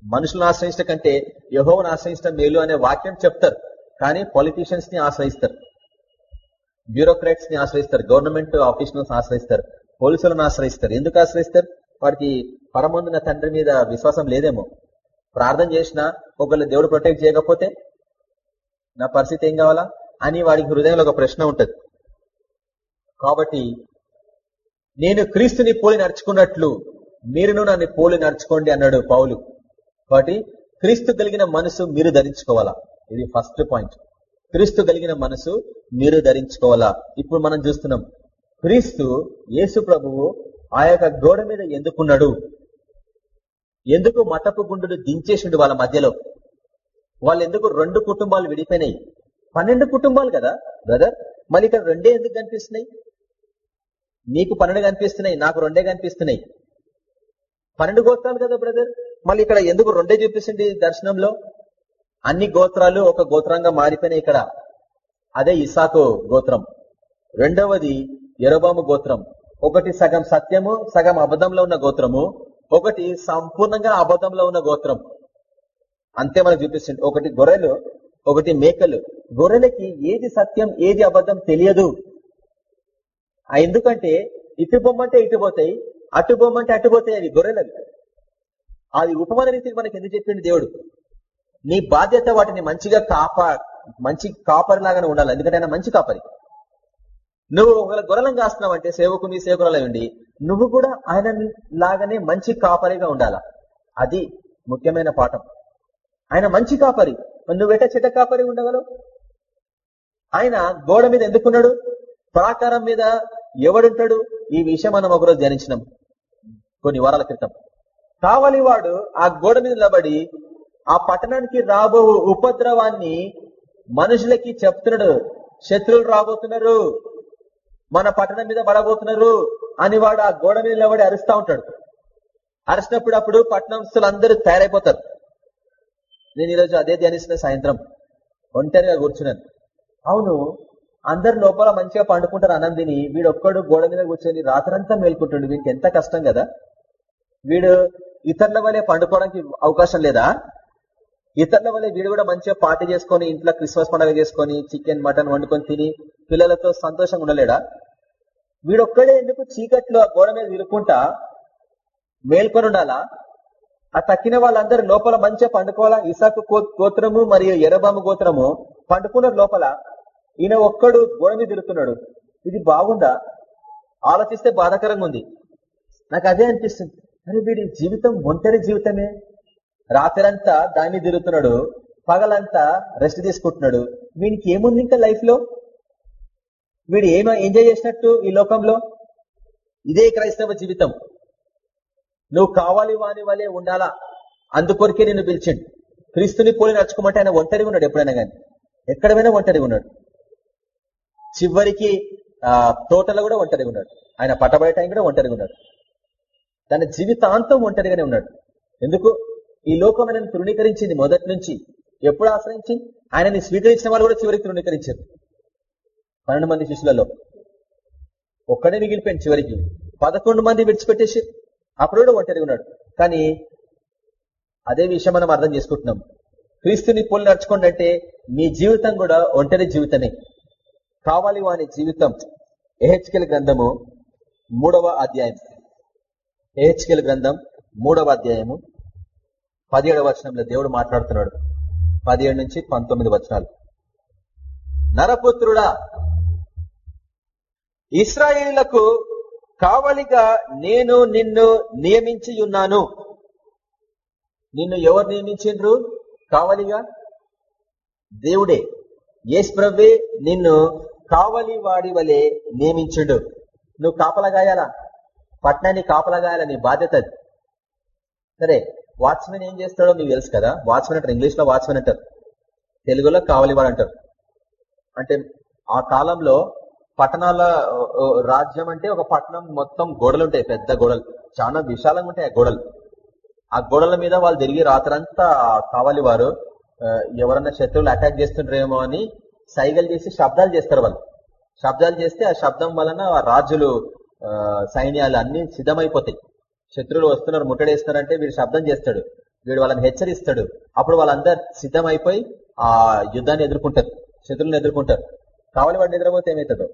మనుషులను ఆశ్రయించడం కంటే యహోవను ఆశ్రయించడం మేలు అనే వాక్యం చెప్తారు. కానీ పొలిటీషియన్స్ని ఆశ్రయిస్తారు. బ్యూరోక్రాట్స్ని ఆశ్రయిస్తారు. Government officials ఆశ్రయిస్తారు. పోలీసులను ఆశ్రయిస్తారు. ఎందుకు ఆశ్రయిస్తారు? వాడికి పరమందున తండ్రి మీద విశ్వాసం లేదేమో. ప్రార్థన చేసినా ఒకళ్ళు దేవుడు ప్రొటెక్ట్ చేయకపోతే నా పరిస్థితి ఏం కావాలా? అని వాడికి హృదయంలో ఒక ప్రశ్న ఉంటుంది. కాబట్టి నేను క్రీస్తుని పోలి నడుచుకున్నట్లు మీరును నన్ను పోలి నడుచుకోండి అన్నాడు పౌలు. కాబట్టి క్రీస్తు కలిగిన మనసు మీరు ధరించుకోవాలా? ఇది ఫస్ట్ పాయింట్ క్రీస్తు కలిగిన మనసు మీరు ధరించుకోవాలా? ఇప్పుడు మనం చూస్తున్నాం. క్రీస్తు యేసు ప్రభువు ఆ యొక్క గోడ మీద ఎందుకున్నాడు? ఎందుకు మతపు గుండును దించేసిండు వాళ్ళ మధ్యలో? వాళ్ళు ఎందుకు రెండు కుటుంబాలు విడిపోయినాయి? పన్నెండు కుటుంబాలు కదా బ్రదర్ మళ్ళీ ఇక్కడ రెండే ఎందుకు కనిపిస్తున్నాయి? నీకు పన్నెండు కనిపిస్తున్నాయి నాకు రెండే కనిపిస్తున్నాయి. పన్నెండు గోత్రాలు కదా బ్రదర్ మళ్ళీ ఇక్కడ ఎందుకు రెండే చూపిస్తుంది దర్శనంలో? అన్ని గోత్రాలు ఒక గోత్రంగా మారిపోయినాయి ఇక్కడ. అదే ఇసాకు గోత్రం. రెండవది ఎరోబాము గోత్రం. ఒకటి సగం సత్యము సగం అబద్ధంలో ఉన్న గోత్రము ఒకటి సంపూర్ణంగా అబద్ధంలో ఉన్న గోత్రం. అంతే మనకు చూపిస్తుంది. ఒకటి గొర్రెలు ఒకటి మేకలు. గొర్రెలకి ఏది సత్యం ఏది అబద్ధం తెలియదు. ఆ ఎందుకంటే ఇటు బొమ్మంటే ఇటు పోతాయి అటు బొమ్మంటే అటు పోతాయి అవి గొర్రెలవి. అది ఉపమాన రీతికి మనకి ఎందుకు చెప్పింది దేవుడు? నీ బాధ్యత వాటిని మంచిగా కాపా మంచి కాపరి లాగానే ఉండాలి. ఎందుకంటే ఆయన మంచి కాపరి. నువ్వు ఒకవేళ గొర్రెలం కాస్తున్నావు అంటే సేవకుని సేవకురాలై ఉండి నువ్వు కూడా ఆయన లాగానే మంచి కాపరిగా ఉండాలా? అది ముఖ్యమైన పాఠం. ఆయన మంచి కాపరి. నువ్వెట చెడ్డ కాపరి ఉండగలవు? ఆయన గోడ మీద ఎందుకున్నాడు? ప్రాకారం మీద ఎవడుంటాడు? ఈ విషయం మనం ఒకరోజు ధ్యానించినాం కొన్ని వారాల క్రితం. కావలి వాడు ఆ గోడ మీద నిలబడి ఆ పట్టణానికి రాబో ఉపద్రవాన్ని మనుషులకి చెప్తున్నాడు. శత్రువులు రాబోతున్నారు. మన పట్టణం మీద పడబోతున్నారు అని వాడు ఆ గోడ మీద నిలబడి అరుస్తా ఉంటాడు. అరిచినప్పుడు అప్పుడు పట్టణంస్తులు అందరూ తయారైపోతారు. నేను ఈరోజు అదే ధ్యానిస్తున్న సాయంత్రం ఒంటరిగా కూర్చున్నాను. అవును అందరు లోపల మంచిగా పండుకుంటారు అనందిని తిని వీడు ఒక్కడు గోడ మీద కూర్చొని రాత్రంతా మేల్కుంటుండు వీనికి ఎంత కష్టం కదా? వీడు ఇతరుల వల్లే పండుకోవడానికి అవకాశం లేదా? ఇతరుల వల్లే వీడు కూడా మంచిగా పార్టీ చేసుకొని ఇంట్లో క్రిస్మస్ పండుగ చేసుకొని చికెన్ మటన్ వండుకొని తిని పిల్లలతో సంతోషంగా ఉండలేడా? వీడొక్కడే ఎందుకు చీకట్లో ఆ గోడ మీద నిలుపుకుంటా? మేల్కొని ఉండాలా ఆ తక్కిన వాళ్ళందరూ లోపల మంచిగా పండుకోవాలా? ఇసాకు గోత్రము మరియు ఎరబాము గోత్రము పండుకున్నారు లోపల. ఈయన ఒక్కడు గోడ మీద తిరుగుతున్నాడు ఇది బాగుందా? ఆలోచిస్తే బాధాకరంగా ఉంది. నాకు అదే అనిపిస్తుంది. కానీ వీడి జీవితం ఒంటరి జీవితమే. రాత్రంతా దాన్ని తిరుగుతున్నాడు పగలంతా రెస్ట్ తీసుకుంటున్నాడు. వీనికి ఏముంది ఇంకా లైఫ్లో వీడు ఏమో ఎంజాయ్ చేసినట్టు ఈ లోకంలో? ఇదే క్రైస్తవ జీవితం. నువ్వు కావాలి వాని వలే ఉండాలా? అందుకొరికే నిన్ను పిలిచిండు. క్రీస్తుని పోలి నడుచుకోమంటే ఆయన ఒంటరిగా ఉన్నాడు ఎప్పుడైనా కానీ ఎక్కడమైనా ఒంటరిగా ఉన్నాడు. చివరికి ఆ తోటలో కూడా ఒంటరిగా ఉన్నాడు. ఆయన పట్టబడే టైం కూడా ఒంటరిగా ఉన్నాడు. తన జీవితాంతం ఒంటరిగానే ఉన్నాడు. ఎందుకు? ఈ లోకం ఆయనను తృణీకరించింది మొదటి నుంచి. ఎప్పుడు ఆశ్రయించి ఆయనని స్వీకరించిన వాళ్ళు కూడా చివరికి తృణీకరించారు. పన్నెండు మంది శిష్యులలో ఒక్కడే మిగిలిపోయింది చివరికి. పదకొండు మంది విడిచిపెట్టేసి అప్పుడు కూడా ఒంటరిగా ఉన్నాడు. కానీ అదే విషయం మనం అర్థం చేసుకుంటున్నాం. క్రీస్తుని పోలి నడుచుకోండి అంటే మీ జీవితం కూడా ఒంటరి జీవితమే. కావాలి వాని జీవితం. ఎహెచ్కెల్ గ్రంథము మూడవ అధ్యాయం. ఎహెచ్కెల్ గ్రంథం మూడవ అధ్యాయము పదిహేడవ వచనంలో దేవుడు మాట్లాడుతున్నాడు. పదిహేడు నుంచి పంతొమ్మిది వచనాలు. నరపుత్రుడా ఇస్రాయేళ్ళకు కావలిగా నేను నిన్ను నియమించి ఉన్నాను నిన్ను ఎవరు నియమించిండ్రు? కావలిగా? దేవుడే. యేసుప్రవ్వే నిన్ను కావలి వాడి వలె నియమించుడు. నువ్వు కాపలగాయాలా పట్టణాన్ని కాపలగాయాల నీ బాధ్యత అది. సరే వాచ్మెన్ ఏం చేస్తాడో మీకు తెలుసు కదా? వాచ్మెన్ అంటారు ఇంగ్లీష్లో వాచ్మెన్ అంటారు. తెలుగులో కావలివాడు అంటారు. అంటే ఆ కాలంలో పట్టణాల రాజ్యం అంటే ఒక పట్టణం మొత్తం గోడలు ఉంటాయి పెద్ద గోడలు. చాలా విశాలంగా ఉంటాయి ఆ గోడలు. ఆ గోడల మీద వాళ్ళు తిరిగి రాత్రంతా కావాలి వారు ఎవరన్నా శత్రువులు అటాక్ చేస్తుంటారేమో అని సైగలు చేసి శబ్దాలు చేస్తారు వాళ్ళు. శబ్దాలు చేస్తే ఆ శబ్దం వలన రాజులు ఆ, సైన్యాలు అన్ని సిద్ధమైపోతాయి. శత్రువులు వస్తున్నారు ముట్టడేస్తున్నారంటే వీడు శబ్దం చేస్తాడు. వీడు వాళ్ళని హెచ్చరిస్తాడు. అప్పుడు వాళ్ళందరూ సిద్ధమైపోయి ఆ యుద్ధాన్ని ఎదుర్కొంటారు శత్రువులను ఎదుర్కొంటారు. కావాలి వాడిని నిద్రపోతే ఏమవుతుందో?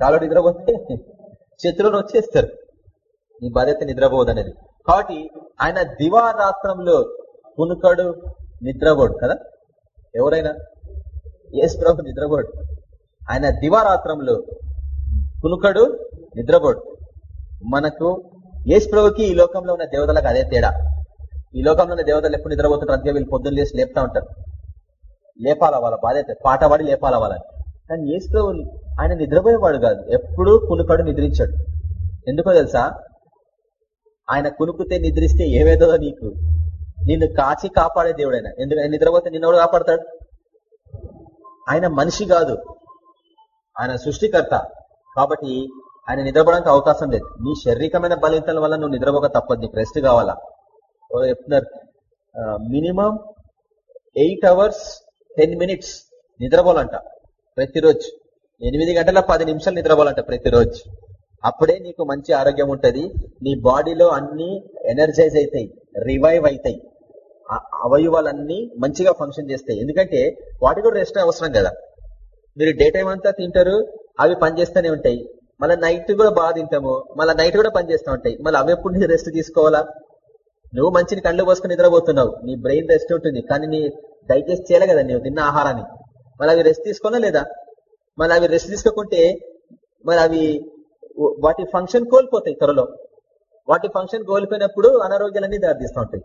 కావాలి నిద్రపోతే శత్రువులు వచ్చేస్తారు. నీ బాధ్యత నిద్రపోవద్దు అనేది కాబట్టి ఆయన దివారాత్రంలో కునుకడు నిద్రపోడు కదా? ఎవరైనా? యేసు ప్రభు నిద్రపోడు. ఆయన దివారాత్రంలో కునుకడు నిద్రపోడు. మనకు యేసు ప్రభుకి ఈ లోకంలో ఉన్న దేవతలకు అదే తేడా. ఈ లోకంలో ఉన్న దేవతలు ఎప్పుడు నిద్రపోతుంటారు? అందుకే వీళ్ళు పొద్దున్న లేచి లేపుతా ఉంటారు. లేపాల వాళ్ళ బాధ్యత? పాట పాడి లేపాల వాళ్ళని? కానీ యేసు ఆయన నిద్రపోయేవాడు కాదు. ఎప్పుడూ కునుకడు నిద్రించాడు. ఎందుకో తెలుసా? ఆయన కునుకుతే నిద్రిస్తే ఏవేదో నీకు? నిన్ను కాచి కాపాడే దేవుడు ఆయన ఎందుకు? ఆయన నిద్రపోతే నిన్నోడు కాపాడతాడు? ఆయన మనిషి కాదు. ఆయన సృష్టికర్త. కాబట్టి ఆయన నిద్రపోవడానికి అవకాశం లేదు. నీ శారీరకమైన బలితల వల్ల నువ్వు నిద్రపోక తప్పదు. నీకు రెస్ట్ కావాలా? చెప్తున్నారు. Minimum eight hours ten minutes నిద్రపోవాలంట. ప్రతిరోజు. ఎనిమిది గంటల పది నిమిషాలు నిద్రపోవాలంట ప్రతిరోజు. అప్పుడే నీకు మంచి ఆరోగ్యం ఉంటుంది. నీ బాడీలో అన్ని ఎనర్జైజ్ అవుతాయి రివైవ్ అవుతాయి అవయవాలన్నీ మంచిగా ఫంక్షన్ చేస్తాయి. ఎందుకంటే వాటి కూడా రెస్ట్ అవసరం కదా. మీరు డే టైం అంతా తింటారు అవి పనిచేస్తూనే ఉంటాయి. మళ్ళీ నైట్ కూడా బాగా తింటాము మళ్ళీ నైట్ కూడా పనిచేస్తూ ఉంటాయి. మళ్ళీ అవి ఎప్పుడు నీ రెస్ట్ తీసుకోవాలా? నువ్వు మంచిని కళ్ళు పోసుకుని నిద్రపోతున్నావు. నీ బ్రెయిన్ రెస్ట్ ఉంటుంది. కానీ నీ డైజెస్ట్ చేయాలి కదా నువ్వు తిన్న ఆహారాన్ని. మరి అవి రెస్ట్ తీసుకోనా లేదా? మరి అవి రెస్ట్ తీసుకోకుంటే మరి అవి వాటి ఫంక్షన్ కోల్పోతాయి త్వరలో. వాటి ఫంక్షన్ కోల్పోయినప్పుడు అనారోగ్యాలన్నీ దారితీస్తూ ఉంటాయి.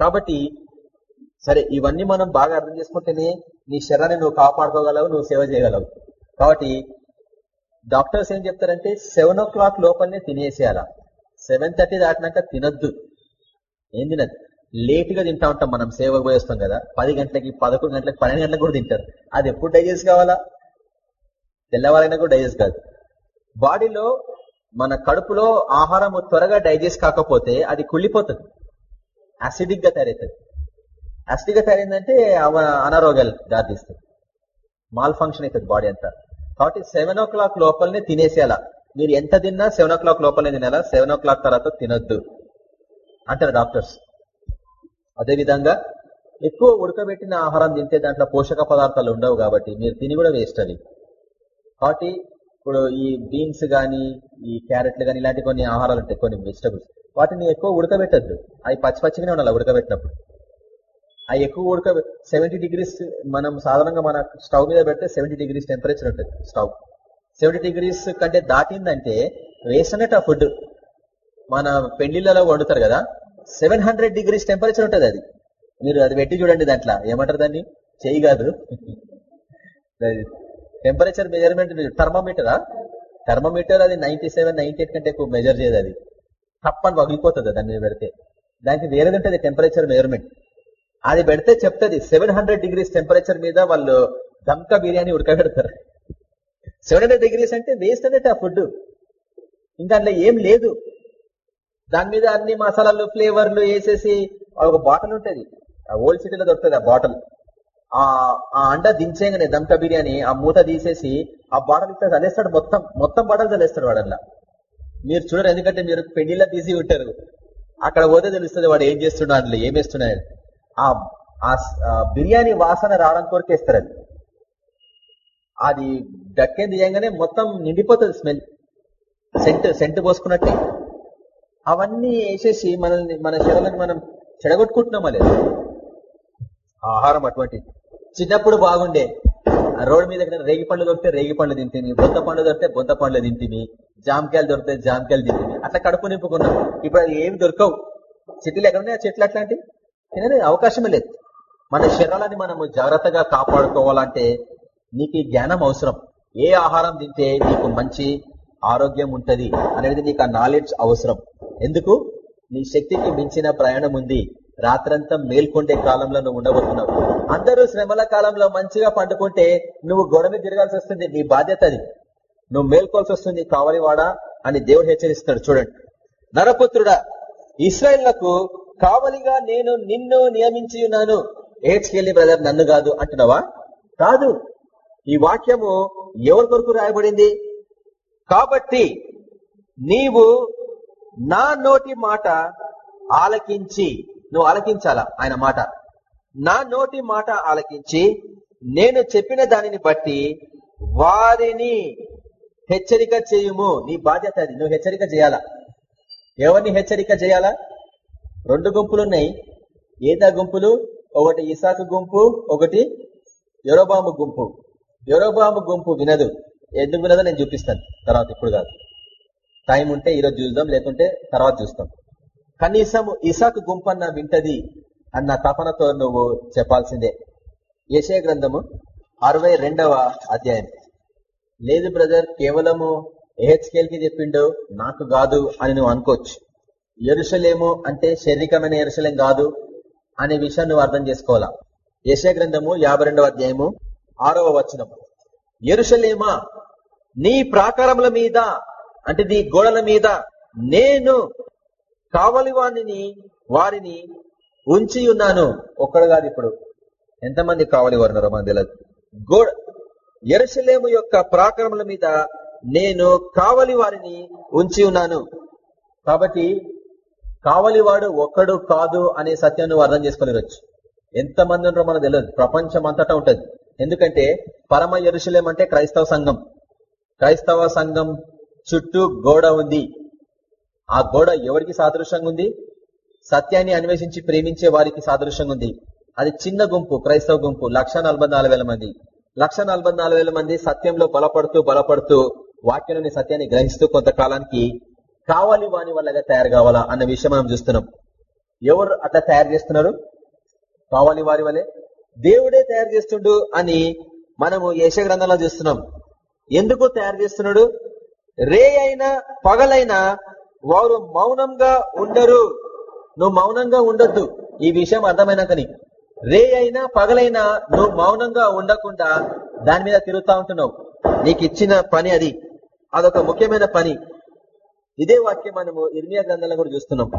కాబట్టి సరే ఇవన్నీ మనం బాగా అర్థం చేసుకుంటేనే నీ శరీరాన్ని నువ్వు కాపాడుకోగలవు నువ్వు సేవ చేయగలవు. కాబట్టి డాక్టర్స్ ఏం చెప్తారంటే సెవెన్ ఓ క్లాక్ లోపలనే తినేసేయాల. సెవెన్ థర్టీ దాటినాక తినొద్దు. ఏం తినద్దు? లేట్గా తింటా ఉంటాం మనం సేవకు పోయేస్తాం కదా. పది గంటలకి పదకొండు గంటలకి పన్నెండు గంటలకు కూడా తింటారు. అది ఎప్పుడు డైజెస్ట్ కావాలా? తెల్లవారైనా కూడా డైజెస్ట్ కాదు. బాడీలో మన కడుపులో ఆహారం త్వరగా డైజెస్ట్ కాకపోతే అది కుళ్ళిపోతుంది. యాసిడిక్గా తయారవుతుంది. యాసిడిక్గా తయారైందంటే అనారోగ్యాలు దారితీస్తుంది మాల్ ఫంక్షన్ అవుతుంది బాడీ అంతా. కాబట్టి సెవెన్ ఓ క్లాక్ లోపలనే తినేసేలా మీరు ఎంత తిన్నా సెవెన్ ఓ క్లాక్ లోపలనే తినాలా? సెవెన్ ఓ క్లాక్ తర్వాత తినొద్దు. అంటారు డాక్టర్స్. అదేవిధంగా ఎక్కువ ఉడకబెట్టిన ఆహారం తింటే దాంట్లో పోషక పదార్థాలు ఉండవు కాబట్టి మీరు తిని కూడా వేస్ట్ అది. కాబట్టి ఇప్పుడు ఈ బీన్స్ కానీ ఈ క్యారెట్లు కానీ ఇలాంటి కొన్ని ఆహారాలు ఉంటాయి కొన్ని వెజిటబుల్స్. వాటిని ఎక్కువ ఉడకబెట్టద్దు. అవి పచ్చి పచ్చిగానే ఉండాలి ఉడకబెట్టినప్పుడు. అవి ఎక్కువ ఉడక సెవెంటీ డిగ్రీస్ మనం సాధారణంగా మన స్టవ్ మీద పెడితే సెవెంటీ డిగ్రీస్ టెంపరేచర్ ఉంటుంది స్టవ్. సెవెంటీ డిగ్రీస్ కంటే దాటిందంటే వేస్ట్ అన్నట్టు ఆ ఫుడ్. మన పెళ్ళిళ్ళలో వండుతారు కదా సెవెన్ హండ్రెడ్ డిగ్రీస్ టెంపరేచర్ ఉంటుంది అది. మీరు అది పెట్టి చూడండి దాంట్లో. ఏమంటారు దాన్ని? చేయి కాదు. టెంపరేచర్ మెజర్మెంట్ థర్మోమీటరా? థర్మోమీటర్ అది నైన్టీ సెవెన్ నైన్టీ ఎయిట్ కంటే ఎక్కువ మెజర్ చేయదు అది. తప్పని పగిలిపోతుంది దాని మీద పెడితే. దానికి వేరేది ఉంటుంది టెంపరేచర్ మెజర్మెంట్. అది పెడితే చెప్తుంది సెవెన్ హండ్రెడ్ డిగ్రీస్ టెంపరేచర్ మీద వాళ్ళు దమ్కా బిర్యానీ ఉడకబెడతారు. సెవెన్ హండ్రెడ్ డిగ్రీస్ అంటే వేస్ట్ అనేది ఆ ఫుడ్ ఇంకా అందులో ఏం లేదు. దాని మీద అన్ని మసాలాలు ఫ్లేవర్లు వేసేసి ఒక బాటిల్ ఉంటుంది. ఆ ఓల్డ్ సిటీలో దొరుకుతుంది ఆ బాటిల్. ఆ ఆ అండ దించేయంగానే దమ్కా బిర్యానీ ఆ మూత తీసేసి ఆ బాటిల్ ఇట్లా చల్లేస్తాడు మొత్తం మొత్తం బాటిల్ చల్లేస్తాడు వాడల్లా మీరు చూడరు ఎందుకంటే మీరు పెళ్ళిలా తీసి ఉంటారు. అక్కడ పోతే తెలుస్తుంది వాడు ఏం చేస్తున్నాడు అందులో ఏం వేస్తున్నాడు. ఆ బిర్యానీ వాసన రావడం కొరకేస్తారు అది. అది దక్కేది తీయంగానే మొత్తం నిండిపోతుంది స్మెల్. Cent cent పోసుకున్నట్టే. అవన్నీ వేసేసి మనల్ని మన శరీరాన్ని మనం చెడగొట్టుకుంటున్నామా లేదు? ఆహారం అటువంటిది. చిన్నప్పుడు బాగుండే. ఆ రోడ్డు మీద ఎక్కడైనా రేగి పండ్లు దొరికితే రేగి పండ్లు తింటిని బొంత పండ్లు దొరికితే బొంత పండ్లు తింటిని జామకాయలు దొరికితే జామకాయలు తింటిని అట్లా కడుపు నింపుకున్నాం. ఇప్పుడు అది ఏమి దొరకవు. చెట్లు ఎక్కడున్నాయి ఆ చెట్లు అట్లాంటివి తిననే అవకాశమే లేదు. మన శరీరాన్ని మనము జాగ్రత్తగా కాపాడుకోవాలంటే నీకు జ్ఞానం అవసరం. ఏ ఆహారం తింటే నీకు మంచి ఆరోగ్యం ఉంటది అనేది నీకు ఆ నాలెడ్జ్ అవసరం. ఎందుకు? నీ శక్తికి మించిన ప్రయాణం ఉంది. రాత్రంతా మేల్కొండే కాలంలో నువ్వు ఉండబోతున్నావు. అందరూ శ్రమల కాలంలో మంచిగా పండుకుంటే నువ్వు గొడవ తిరగాల్సి వస్తుంది. నీ బాధ్యత అది. నువ్వు మేల్కోవాల్సి వస్తుంది కావలివాడా అని దేవుడు హెచ్చరిస్తాడు. చూడండి. నరపుత్రుడా ఇస్రాయేళ్ళకు కావలిగా నేను నిన్ను నియమించి ఉన్నాను. ఏడ్చుకెళ్ళి బ్రదర్ నన్ను కాదు అంటున్నావా? కాదు. ఈ వాక్యము ఎవరి కొరకు రాయబడింది? కాబట్టి నీవు నా నోటి మాట ఆలకించి నువ్వు ఆలకించాలా ఆయన మాట? నా నోటి మాట ఆలకించి నేను చెప్పిన దానిని బట్టి వారిని హెచ్చరిక చేయుము. నీ బాధ్యత అది. నువ్వు హెచ్చరిక చేయాలా? ఎవరిని హెచ్చరిక చేయాలా? రెండు గుంపులు ఉన్నాయి. ఏదా గుంపులు? ఒకటి ఇసాకు గుంపు ఒకటి యొరోబాము గుంపు. యొరోబాము గుంపు వినదు. ఎందుకు వినదో? నేను చూపిస్తాను. తర్వాత ఇప్పుడు కాదు. టైం ఉంటే ఈరోజు చూద్దాం లేకుంటే తర్వాత చూస్తాం. కనీసం ఇసాకు గుంపు అన్న వింటది అన్న తపనతో నువ్వు చెప్పాల్సిందే. యశయ గ్రంథము అరవై రెండవ అధ్యాయం. లేదు బ్రదర్ కేవలము ఏహెచ్కేల్కి చెప్పిండు నాకు కాదు అని నువ్వు అనుకోవచ్చు. ఎరుసలేము అంటే శారీరకమైన ఎరుసలేం కాదు అనే విషయం నువ్వు అర్థం చేసుకోవాలా? యశ గ్రంథము యాభై రెండవ అధ్యాయము ఆరవ వచనము. ఎరుసలేమా నీ ప్రాకారముల మీద అంటే నీ గోడల మీద నేను కావలి వాణిని వారిని ఉంచి ఉన్నాను. ఒక్కడు కాదు ఇప్పుడు. ఎంతమంది కావలి వారు ఉన్నారో మనకు తెలియదు గోడ ఎరుసలేము యొక్క ప్రాకారముల మీద నేను కావలి వారిని ఉంచి ఉన్నాను. కాబట్టి కావలివాడు ఒక్కడు కాదు అనే సత్యాన్ని అర్థం చేసుకోలేరొచ్చు ఎంతమంది ఉన్నారో మనకు తెలియదు ప్రపంచం అంతటా ఉంటది. ఎందుకంటే పరమ ఎరుశలేం అంటే క్రైస్తవ సంఘం. క్రైస్తవ సంఘం చుట్టూ గోడ ఉంది. ఆ గోడ ఎవరికి సాదృశ్యంగా ఉంది? సత్యాన్ని అన్వేషించి ప్రేమించే వారికి సాదృశ్యంగా ఉంది. అది చిన్న గుంపు క్రైస్తవ గుంపు లక్ష మంది. లక్ష మంది సత్యంలో బలపడుతూ బలపడుతూ వాక్యంలోని సత్యాన్ని గ్రహిస్తూ కొంతకాలానికి కావాలి వాని వల్లగా తయారు కావాలా అన్న విషయం మనం చూస్తున్నాం. ఎవరు అట్లా తయారు చేస్తున్నారు? కావాలి వారి వల్లే దేవుడే తయారు చేస్తుండు అని మనము యశగ్రంథంలో చూస్తున్నాం. ఎందుకు తయారు చేస్తున్నాడు? రే అయినా పగలైనా వారు మౌనంగా ఉండరు. నువ్వు మౌనంగా ఉండొద్దు. ఈ విషయం అర్థమైనాకని. రే అయినా పగలైనా నువ్వు మౌనంగా ఉండకుండా దాని మీద తిరుగుతా ఉంటున్నావు. నీకు ఇచ్చిన పని అది. అదొక ముఖ్యమైన పని. ఇదే వాక్యం మనము ఇర్మియా గ్రంథంలో కూడా చూస్తున్నాం.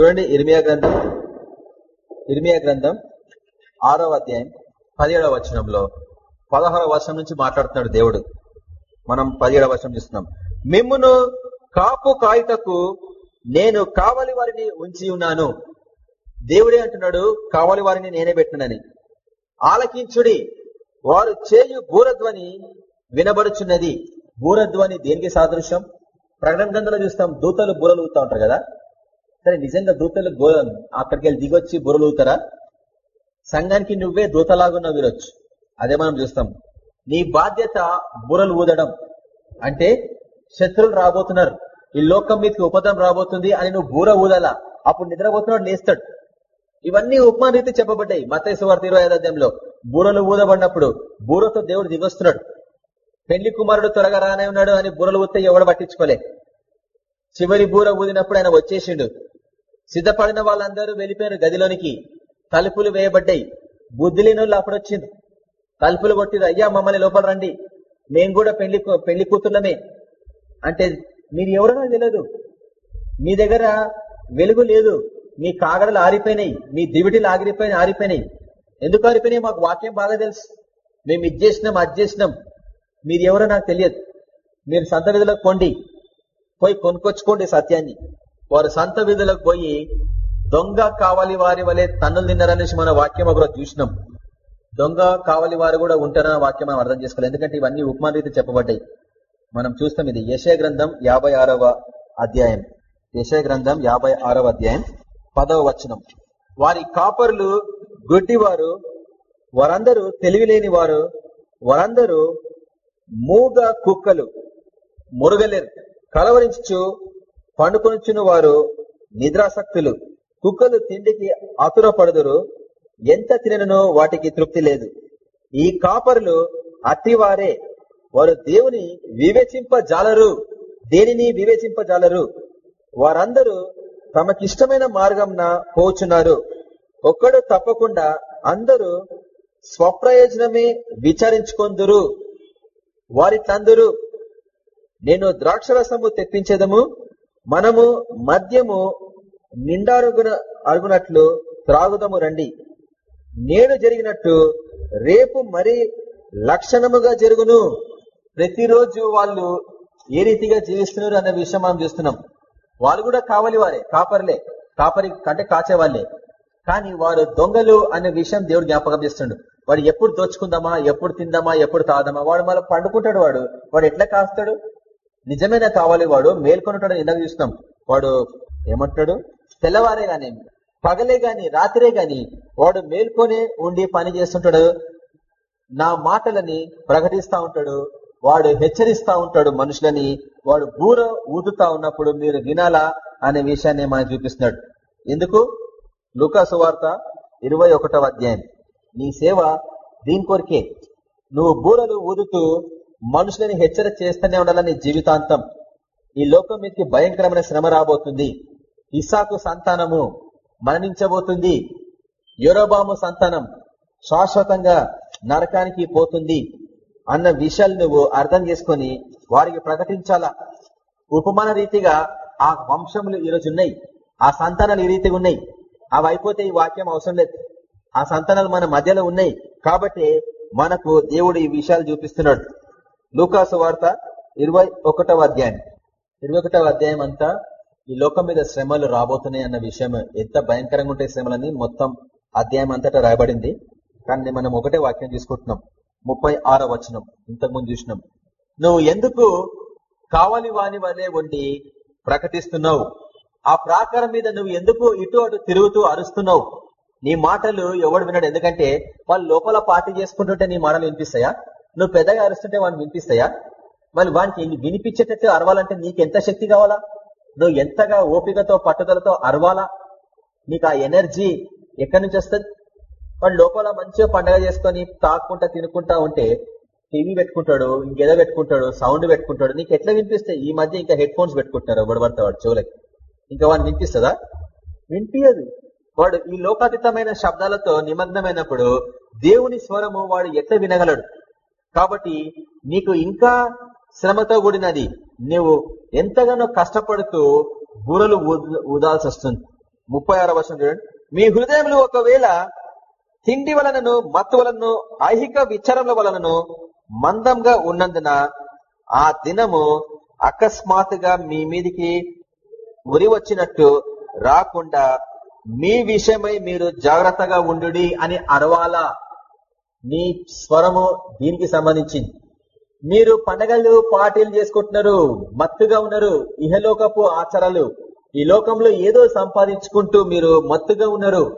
చూడండి ఇర్మియా గ్రంథం. ఇర్మియా గ్రంథం. ఆరవ అధ్యాయం పదిహేడవ వచనంలో పదహారవ వర్షం నుంచి మాట్లాడుతున్నాడు దేవుడు. మనం పదిహేడవ వర్షం చూస్తున్నాం. మిమ్మును కాపు కాయుటకు నేను కావలి వారిని ఉంచి ఉన్నాను. దేవుడే అంటున్నాడు కావలి వారిని నేనే పెట్టినని. ఆలకించుడి వారు చేయు బూరధ్వని వినబడుచున్నది. బూరధ్వని దేనికి సాదృశ్యం? ప్రకటన గ్రంథంలో చూస్తాం దూతలు బూరలు ఊతా ఉంటారు కదా? సరే నిజంగా దూతలు అక్కడికి వెళ్ళి దిగొచ్చి బూరలు ఊతారా సంఘానికి నువ్వే దూతలాగున్న వీరొచ్చు. అదే మనం చూస్తాం. నీ బాధ్యత బూరలు ఊదడం. అంటే శత్రులు రాబోతున్నారు. ఈ లోకం మీదకి ఉపదం రాబోతుంది అని నువ్వు బూర ఊదలా. అప్పుడు నిద్రపోతున్నాడు నేస్తాడు ఇవన్నీ ఉపమాన రీతి చెప్పబడ్డాయి. మతేసు ఇరవై ఐదు అధ్యాయంలో. బూరలు ఊదబడినప్పుడు బూరతో దేవుడు దిగొస్తున్నాడు. పెళ్ళి కుమారుడు త్వరగా రానే ఉన్నాడు అని బూరలు ఊతే ఎవడు పట్టించుకోలే. చివరి బూర ఊదినప్పుడు ఆయన వచ్చేసిండు. సిద్ధపడిన వాళ్ళందరూ వెళ్ళిపోయారు గదిలోనికి. తలుపులు వేయబడ్డాయి. బుద్ధి అప్పుడొచ్చింది. తలుపులు కొట్టిరు అయ్యా మమ్మల్ని లోపల రండి. మేము కూడా పెళ్ళి పెళ్ళి కూతుర్లమే. అంటే మీరు ఎవరో తెలియదు మీ దగ్గర వెలుగు లేదు. మీ కాగడలు ఆరిపోయినాయి. మీ దివిటిలు ఆగిరిపోయిన ఆరిపోయినాయి. ఎందుకు ఆరిపోయినాయి? మాకు వాక్యం బాగా తెలుసు. మేము ఇది చేసినాం అది చేసినాం. మీరు ఎవరో నాకు తెలియదు. మీరు సంత విధులకు కొండి పోయి కొనుక్కొచ్చుకోండి సత్యాన్ని. వారు సంత విధులకు పోయి దొంగ కావాలి వారి వలె తన్నులు తిన్నారనేసి మన వాక్యం ఒకరోజు చూసినాం. దొంగ కావాలి వారు కూడా ఉంటారన్న వాక్యం మనం అర్థం చేసుకోవాలి. ఎందుకంటే ఇవన్నీ ఉపమాన రీతి చెప్పబడ్డాయి. మనం చూస్తాం ఇది యశయ గ్రంథం యాభై అధ్యాయం. యశయ గ్రంథం యాభై అధ్యాయం పదవ వచనం. వారి కాపర్లు గుడ్డివారు వారందరూ తెలివిలేని వారు వారందరూ మూగ కుక్కలు మురుగలేరు. కలవరించు పండుకొనిచ్చిన వారు నిద్రాసక్తులు. కుక్కలు తిండికి అతురపడదురు ఎంత తిననో వాటికి తృప్తి లేదు. ఈ కాపరులు అతివారే వారు దేవుని వివేచింపజాలరు దేనిని వివేచింపజాలరు? వారందరూ తమకిష్టమైన మార్గంన పోచున్నారు. ఒక్కడు తప్పకుండా అందరూ స్వప్రయోజనమే విచారించుకొందురు. వారిట్లందరూ నేను ద్రాక్షరసము తెప్పించేదము మనము మద్యము నిండారుగున అరుగునట్లు త్రాగుదము రండి. నేడు జరిగినట్టు రేపు మరి లక్షణముగా జరుగును. ప్రతిరోజు వాళ్ళు ఏ రీతిగా జీవిస్తున్నారు అన్న విషయం మనం చూస్తున్నాం. వాళ్ళు కూడా కావాలి వారే కాపర్లే కాపరి కంటే కాచేవాళ్ళే కానీ వారు దొంగలు అనే విషయం దేవుడు జ్ఞాపకం చేస్తుండు. వాడు ఎప్పుడు దోచుకుందామా ఎప్పుడు తిందామా ఎప్పుడు తాదామా వాడు మళ్ళీ పండుకుంటాడు వాడు. వాడు ఎట్లా కాస్తాడు? నిజమైన కావాలి వాడు మేల్కొనుంటాడు ఇందాక చూస్తున్నాం. వాడు ఏమంటాడు? తెల్లవారే గాని పగలే గాని రాత్రే గాని వాడు మేల్కొనే ఉండి పని చేస్తుంటాడు. నా మాటలని ప్రకటిస్తా ఉంటాడు. వాడు హెచ్చరిస్తా ఉంటాడు మనుషులని. వాడు బూర ఊదుతా ఉన్నప్పుడు మీరు వినాలా అనే విషయాన్ని మనం చూపిస్తున్నాడు. ఎందుకు? లుకాసు వార్త ఇరవై అధ్యాయం. నీ సేవ దీని కొరికే. నువ్వు బూరలు ఊదుతూ మనుషులని హెచ్చరిక చేస్తూనే ఉండాలని జీవితాంతం? ఈ లోకం మీదకి భయంకరమైన శ్రమ రాబోతుంది. ఇసాకు సంతానము మరణించబోతుంది. యూరోబాము సంతానం శాశ్వతంగా నరకానికి పోతుంది అన్న విషయాలు నువ్వు అర్థం చేసుకొని వారికి ప్రకటించాలా? ఉపమాన రీతిగా ఆ వంశములు ఈరోజు ఉన్నాయి. ఆ సంతానాలు ఈ రీతిగా ఉన్నాయి. అవి అయిపోతే ఈ వాక్యం అవసరం లేదు. ఆ సంతానాలు మన మధ్యలో ఉన్నాయి. కాబట్టి మనకు దేవుడు ఈ విషయాలు చూపిస్తున్నాడు. లూకాసు వార్త ఇరవై అధ్యాయం. ఇరవై అధ్యాయం అంతా ఈ లోకం మీద శ్రమలు రాబోతున్నాయి అన్న విషయం ఎంత భయంకరంగా ఉంటే శ్రమలని మొత్తం అధ్యాయం అంతటా రాయబడింది. కానీ మనం ఒకటే వాక్యం తీసుకుంటున్నాం. ముప్పై ఆరో వచనం. ఇంతకుముందు చూసినాం. నువ్వు ఎందుకు కావాలి వాని వలె ఉండి ప్రకటిస్తున్నావు? ఆ ప్రాకారం మీద నువ్వు ఎందుకు ఇటు అటు తిరుగుతూ అరుస్తున్నావు? నీ మాటలు ఎవడు విన్నాడు ఎందుకంటే వాళ్ళు లోపల పార్టీ చేసుకుంటుంటే నీ మాటలు వినిపిస్తాయా? నువ్వు పెద్దగా అరుస్తుంటే వాడిని వినిపిస్తాయా? మళ్ళీ వానికి వినిపించేటట్టు అరవాలంటే నీకు ఎంత శక్తి కావాలా? నువ్వు ఎంతగా ఓపికతో పట్టుదలతో అరవాలా? నీకు ఆ ఎనర్జీ ఎక్కడి నుంచి వస్తుంది? వాడు లోపల మంచిగా పండగ చేసుకొని తాక్కుంటా తినుకుంటా ఉంటే టీవీ పెట్టుకుంటాడు ఇంకేదో పెట్టుకుంటాడు సౌండ్ పెట్టుకుంటాడు. నీకు ఎట్లా వినిపిస్తాయి? ఈ మధ్య ఇంకా హెడ్ ఫోన్స్ పెట్టుకుంటున్నారు ఎవడు వాడు చెవులకి. ఇంకా వాడిని వినిపిస్తుందా? వినిపించదు వాడు ఈ లోకాతీతమైన శబ్దాలతో నిమగ్నమైనప్పుడు దేవుని స్వరము వాడు ఎట్లా వినగలడు? కాబట్టి నీకు ఇంకా శ్రమతో కూడినది నువ్వు ఎంతగానో కష్టపడుతూ బురలు ఊదాల్సి వస్తుంది. ముప్పై ఆరో వర్షం చూడండి. మీ హృదయంలో ఒకవేళ తిండి వలనను మత్తు వలనను ఐహిక విచారముల వలనను మందంగా ఉన్నందున ఆ దినము అకస్మాత్తుగా మీ మీదికి ఉరి వచ్చినట్టు రాకుండా మీ విషయమై మీరు జాగ్రత్తగా ఉండు అని అరవాలా. నీ స్వరము దీనికి సంబంధించింది. మీరు పండగలు పార్టీలు చేసుకుంటున్నారు మత్తుగా ఉన్నారు ఇహలోకపు ఆచారాలు ఈ లోకంలో ఏదో సంపాదించుకుంటూ మీరు మత్తుగా ఉన్నారు.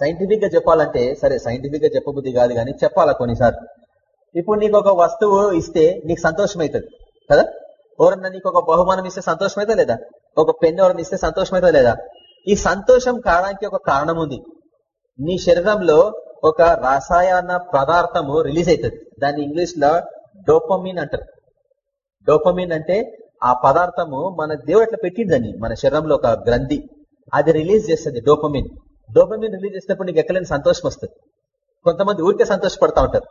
సైంటిఫిక్గా చెప్పాలంటే సరే సైంటిఫిక్గా చెప్పబుద్ధి కాదు కానీ చెప్పాలా కొన్నిసార్లు? ఇప్పుడు నీకు ఒక వస్తువు ఇస్తే నీకు సంతోషం అవుతుంది కదా? ఎవరన్నా నీకు ఒక బహుమానం ఇస్తే సంతోషం అవుతా లేదా? ఒక పెన్ ఎవరన్నా ఇస్తే సంతోషం అవుతా లేదా? ఈ సంతోషం కావడానికి ఒక కారణం ఉంది. నీ శరీరంలో ఒక రసాయన పదార్థము రిలీజ్ అవుతుంది దాన్ని ఇంగ్లీష్లో డోపమిన్ అంటారు. డోపమిన్ అంటే ఆ పదార్థము మన దేవుడు అట్లా పెట్టిందని మన శరీరంలో ఒక గ్రంథి అది రిలీజ్ చేస్తుంది డోపమిన్. డోపమిన్ రిలీజ్ చేసినప్పుడు నీకు ఎక్కలేని సంతోషం వస్తుంది? కొంతమంది ఊరికే సంతోషపడతా ఉంటారు.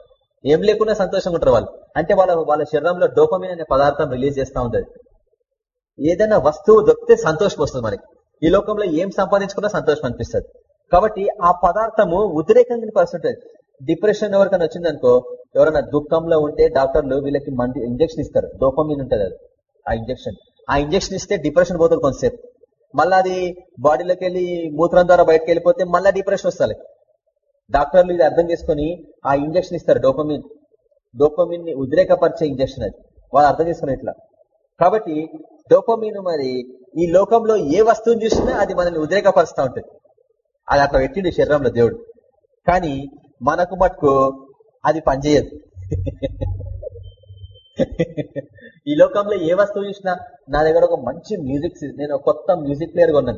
ఏం లేకుండా సంతోషంగా ఉంటారు వాళ్ళు. అంటే వాళ్ళ వాళ్ళ శరీరంలో డోపమిన్ అనే పదార్థం రిలీజ్ చేస్తా ఉంటుంది. ఏదైనా వస్తువు దొరికితే సంతోషం వస్తుంది మనకి. ఈ లోకంలో ఏం సంపాదించుకున్నా సంతోషం అనిపిస్తుంది. కాబట్టి ఆ పదార్థము ఉద్రేకంగా పరుస్తుంటది డిప్రెషన్ ఎవరికైనా వచ్చిందనుకో ఎవరైనా దుఃఖంలో ఉంటే డాక్టర్లు వీళ్ళకి మంది ఇంజక్షన్ ఇస్తారు. డోపమిన్ ఉంటుంది అది ఆ ఇంజక్షన్. ఆ ఇంజక్షన్ ఇస్తే డిప్రెషన్ పోతుంది కొంతసేపు. మళ్ళీ అది బాడీలోకి వెళ్ళి మూత్రం ద్వారా బయటకు వెళ్ళిపోతే మళ్ళీ డిప్రెషన్ వస్తుంది. డాక్టర్లు ఇది అర్థం చేసుకుని ఆ ఇంజక్షన్ ఇస్తారు డోపమిన్. డోపమిన్ని ఉద్రేకపరిచే ఇంజక్షన్ అది. వాళ్ళు అర్థం చేసుకుని ఇట్లా. కాబట్టి డోపమిన్ మరి ఈ లోకంలో ఏ వస్తువుని చూసినా అది మనల్ని ఉద్రేకపరుస్తూ ఉంటుంది. అది అట్లా పెట్టిండు శరీరంలో దేవుడు. కానీ మనకు మటుకు అది పనిచేయదు. ఈ లోకంలో ఏ వస్తువు చూసినా నా దగ్గర ఒక మంచి మ్యూజిక్ నేను కొత్త మ్యూజిక్ ప్లేయర్ కొన్నాను.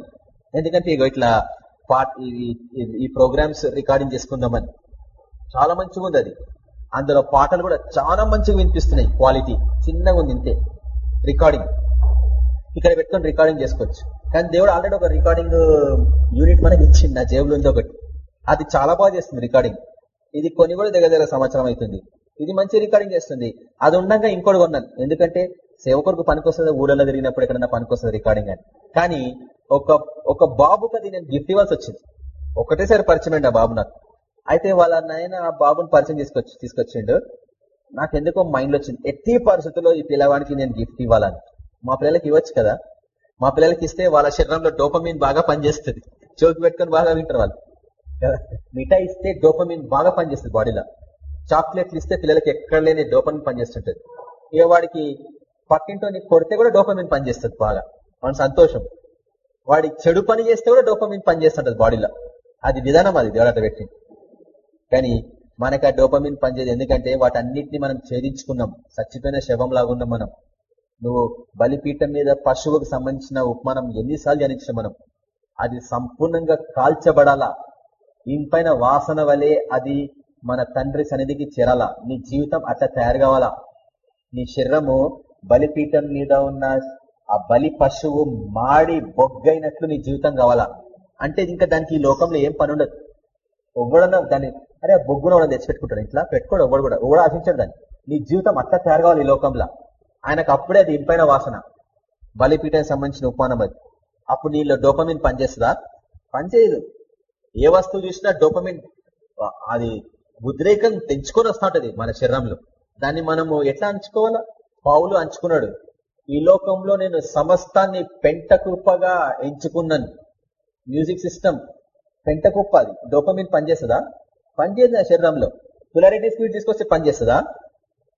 ఎందుకంటే ఇగో ఇట్లా పాట్ ఈ- ఈ- ప్రోగ్రామ్స్ రికార్డింగ్ చేసుకుందామని. చాలా మంచిగా ఉంది అది. అందులో పాటలు కూడా చాలా మంచిగా వినిపిస్తున్నాయి క్వాలిటీ చిన్నగా ఉంది ఇంతే. రికార్డింగ్ ఇక్కడ పెట్టుకొని రికార్డింగ్ చేసుకోవచ్చు. కానీ దేవుడు ఆల్రెడీ ఒక రికార్డింగ్ యూనిట్ మనకి ఇచ్చింది నా జేబులు ఉంది ఒకటి. అది చాలా బాగా చేస్తుంది రికార్డింగ్ ఇది కొన్ని కూడా దగ్గర దగ్గర సంవత్సరం అవుతుంది. ఇది మంచి రికార్డింగ్ చేస్తుంది. అది ఉండగా ఇంకోటి కొన్నాను. ఎందుకంటే సేవకొరకు పనికొస్తుంది ఊళ్ళలో తిరిగినప్పుడు ఎక్కడన్నా పనికొస్తుంది రికార్డింగ్ అని. కానీ ఒక ఒక బాబుకి అది నేను గిఫ్ట్ ఇవ్వాల్సి వచ్చింది. ఒకటేసారి పరిచయం అండి ఆ బాబు నాకు. అయితే వాళ్ళ నాయన ఆ బాబుని పరిచయం తీసుకొచ్చి తీసుకొచ్చిండు. నాకు ఎందుకో మైండ్లో వచ్చింది. ఎట్టి పరిస్థితుల్లో ఈ పిల్లవాడికి నేను గిఫ్ట్ ఇవ్వాలని. మా పిల్లలకి ఇవ్వచ్చు కదా? మా పిల్లలకి ఇస్తే వాళ్ళ శరీరంలో డోపమీన్ బాగా పనిచేస్తుంది. చోకి పెట్టుకొని బాగా వింటారు వాళ్ళు. మిఠాయి ఇస్తే డోపమిన్ బాగా పనిచేస్తుంది బాడీలో. చాక్లెట్లు ఇస్తే పిల్లలకి ఎక్కడ లేని డోపమిన్ పనిచేస్తుంటుంది. ఏ వాడికి పక్కింటోని కొడితే కూడా డోపమిన్ పనిచేస్తుంది బాగా. మన సంతోషం. వాడి చెడు పని చేస్తే కూడా డోపమిన్ పనిచేస్తుంటది బాడీలో. అది విధానం అది దేవుడట పెట్టి కానీ మనకి ఆ డోపమిన్ పనిచేయదు. ఎందుకంటే వాటన్నిటిని మనం ఛేదించుకున్నాం. చచ్చిపోయిన శవం లాగున్నాం మనం. నువ్వు బలిపీఠం మీద పశువుకు సంబంధించిన ఉపమానం ఎన్నిసార్లు జనించిన మనం. అది సంపూర్ణంగా కాల్చబడాలా? ఇంపైన వాసన వలె అది మన తండ్రి సన్నిధికి చేరాలా? నీ జీవితం అట్లా తయారు కావాలా? నీ శరీరము బలిపీఠం మీద ఉన్న ఆ బలి పశువు మాడి బొగ్గైనట్లు నీ జీవితం కావాలా? అంటే ఇంకా దానికి ఈ లోకంలో ఏం పని ఉండదు. ఎవడన్నా దాన్ని అరే ఆ బొగ్గున వాడు తెచ్చిపెట్టుకుంటాడు ఇట్లా? పెట్టుకోడు ఎవడు కూడా. ఎవడు ఆశించాడు దాన్ని. నీ జీవితం అట్లా తయారు కావాలి ఈ లోకంలో. ఆయనకు అప్పుడే అది ఇంపైన వాసన. బలిపీఠానికి సంబంధించిన ఉపమానం అది. అప్పుడు నీలో డోపమిన్ పనిచేస్తుందా? పనిచేయదు. ఏ వస్తువు చూసినా డోపమిన్ అది ఉద్రేకం తెంచుకొని వస్తూ మన శరీరంలో. దాన్ని మనము ఎట్లా అంచుకోవాలా? పావులు అంచుకున్నాడు. ఈ లోకంలో నేను సమస్తాన్ని పెంటకుప్పగా ఎంచుకున్నాను. మ్యూజిక్ సిస్టమ్ పెంటకుప్ప అది. డోపమిన్ పనిచేస్తుందా? పనిచేయదు నా శరీరంలో. పులారిటీ స్పీడ్ తీసుకొస్తే పనిచేస్తుందా?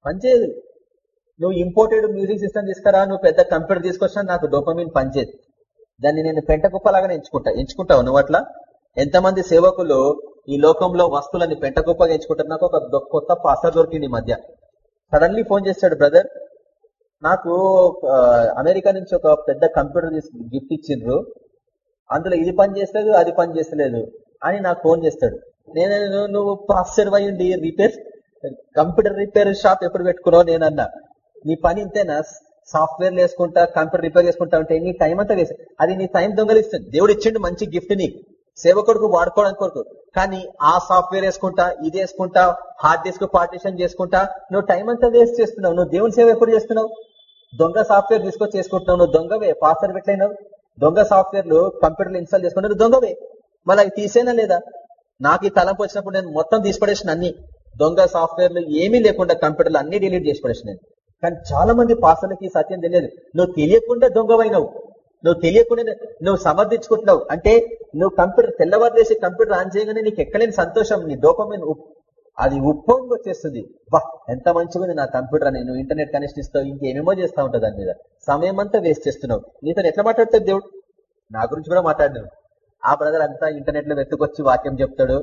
పనిచేయదు. నువ్వు ఇంపోర్టెడ్ మ్యూజిక్ సిస్టమ్ తీసుకురా నువ్వు పెద్ద కంప్యూటర్ తీసుకొచ్చినా నాకు డోపమిన్ పనిచేయదు. దాన్ని నేను పెంటకుప్పలాగానే ఎంచుకుంటా. ఎంచుకుంటావు నువ్వు అట్లా? ఎంతమంది సేవకులు ఈ లోకంలో వస్తువులని పెంటకుప్పగా ఎంచుకుంటారు? నాకు ఒక కొత్త పాస్టర్ దొరికింది ఈ మధ్య. సడన్లీ ఫోన్ చేశాడు బ్రదర్ నాకు అమెరికా నుంచి ఒక పెద్ద కంప్యూటర్ గిఫ్ట్ ఇచ్చిండ్రు. అందులో ఇది పని చేస్తలేదు అది పని చేస్తలేదు అని నాకు ఫోన్ చేస్తాడు. నేను నువ్వు- పాస్టర్ అయ్యండి రిపేర్ కంప్యూటర్ రిపేర్ షాప్ ఎప్పుడు పెట్టుకున్నావు నేనన్నా? నీ పని ఇంతేనా? సాఫ్ట్వేర్ వేసుకుంటా కంప్యూటర్ రిపేర్ చేసుకుంటా ఉంటే నీ టైం అంతా వేసి అది నీ టైం దొంగలిస్తుంది. దేవుడు ఇచ్చిండు మంచి గిఫ్ట్ సేవ కొడుకు వాడుకోవడానికి కొరకు. కానీ ఆ సాఫ్ట్వేర్ వేసుకుంటా ఇది వేసుకుంటా హార్డ్ డిస్క్ పార్టిషన్ చేసుకుంటా నువ్వు టైం అంతా వేస్ట్ చేస్తున్నావు నువ్వు దేవుని సేవ ఎప్పుడు చేస్తున్నావు? దొంగ సాఫ్ట్వేర్ తీసుకొచ్చి చేసుకుంటున్నావు నువ్వు దొంగవే పాస్టర్ పెట్టలేనావు. దొంగ సాఫ్ట్వేర్లు కంప్యూటర్లు ఇన్స్టాల్ చేసుకుంటే దొంగవే. మళ్ళీ అవి తీసేనా లేదా? నాకు ఈ తలంపు వచ్చినప్పుడు నేను మొత్తం తీసుపడేసిన అన్ని. దొంగ సాఫ్ట్వేర్లు ఏమీ లేకుండా కంప్యూటర్లు అన్ని డిలీట్ చేసి పడేసిన నేను కానీ చాలా మంది పాస్టర్లకి సత్యం తెలియదు. నువ్వు తెలియకుండా దొంగవైనవు. నువ్వు తెలియకుండా నువ్వు సమర్థించుకుంటున్నావు. అంటే నువ్వు కంప్యూటర్ తెల్లవారు చేసి కంప్యూటర్ ఆన్ చేయగానే నీకు ఎక్కలేని సంతోషం నీ డోపమైన అది ఉప్పొంగి వచ్చేస్తుంది. వా ఎంత మంచిగా ఉంది నా కంప్యూటర్ అని. నువ్వు ఇంటర్నెట్ కనెక్షన్ ఇస్తావు ఇంకేమేమో చేస్తా ఉంటావు దాని మీద. సమయం అంతా వేస్ట్ చేస్తున్నావు. నీతో ఎట్లా మాట్లాడతాడు దేవుడు? నా గురించి కూడా మాట్లాడినావు ఆ బ్రదర్ అంతా ఇంటర్నెట్లో వెతుకొచ్చి వాక్యం చెప్తాడు.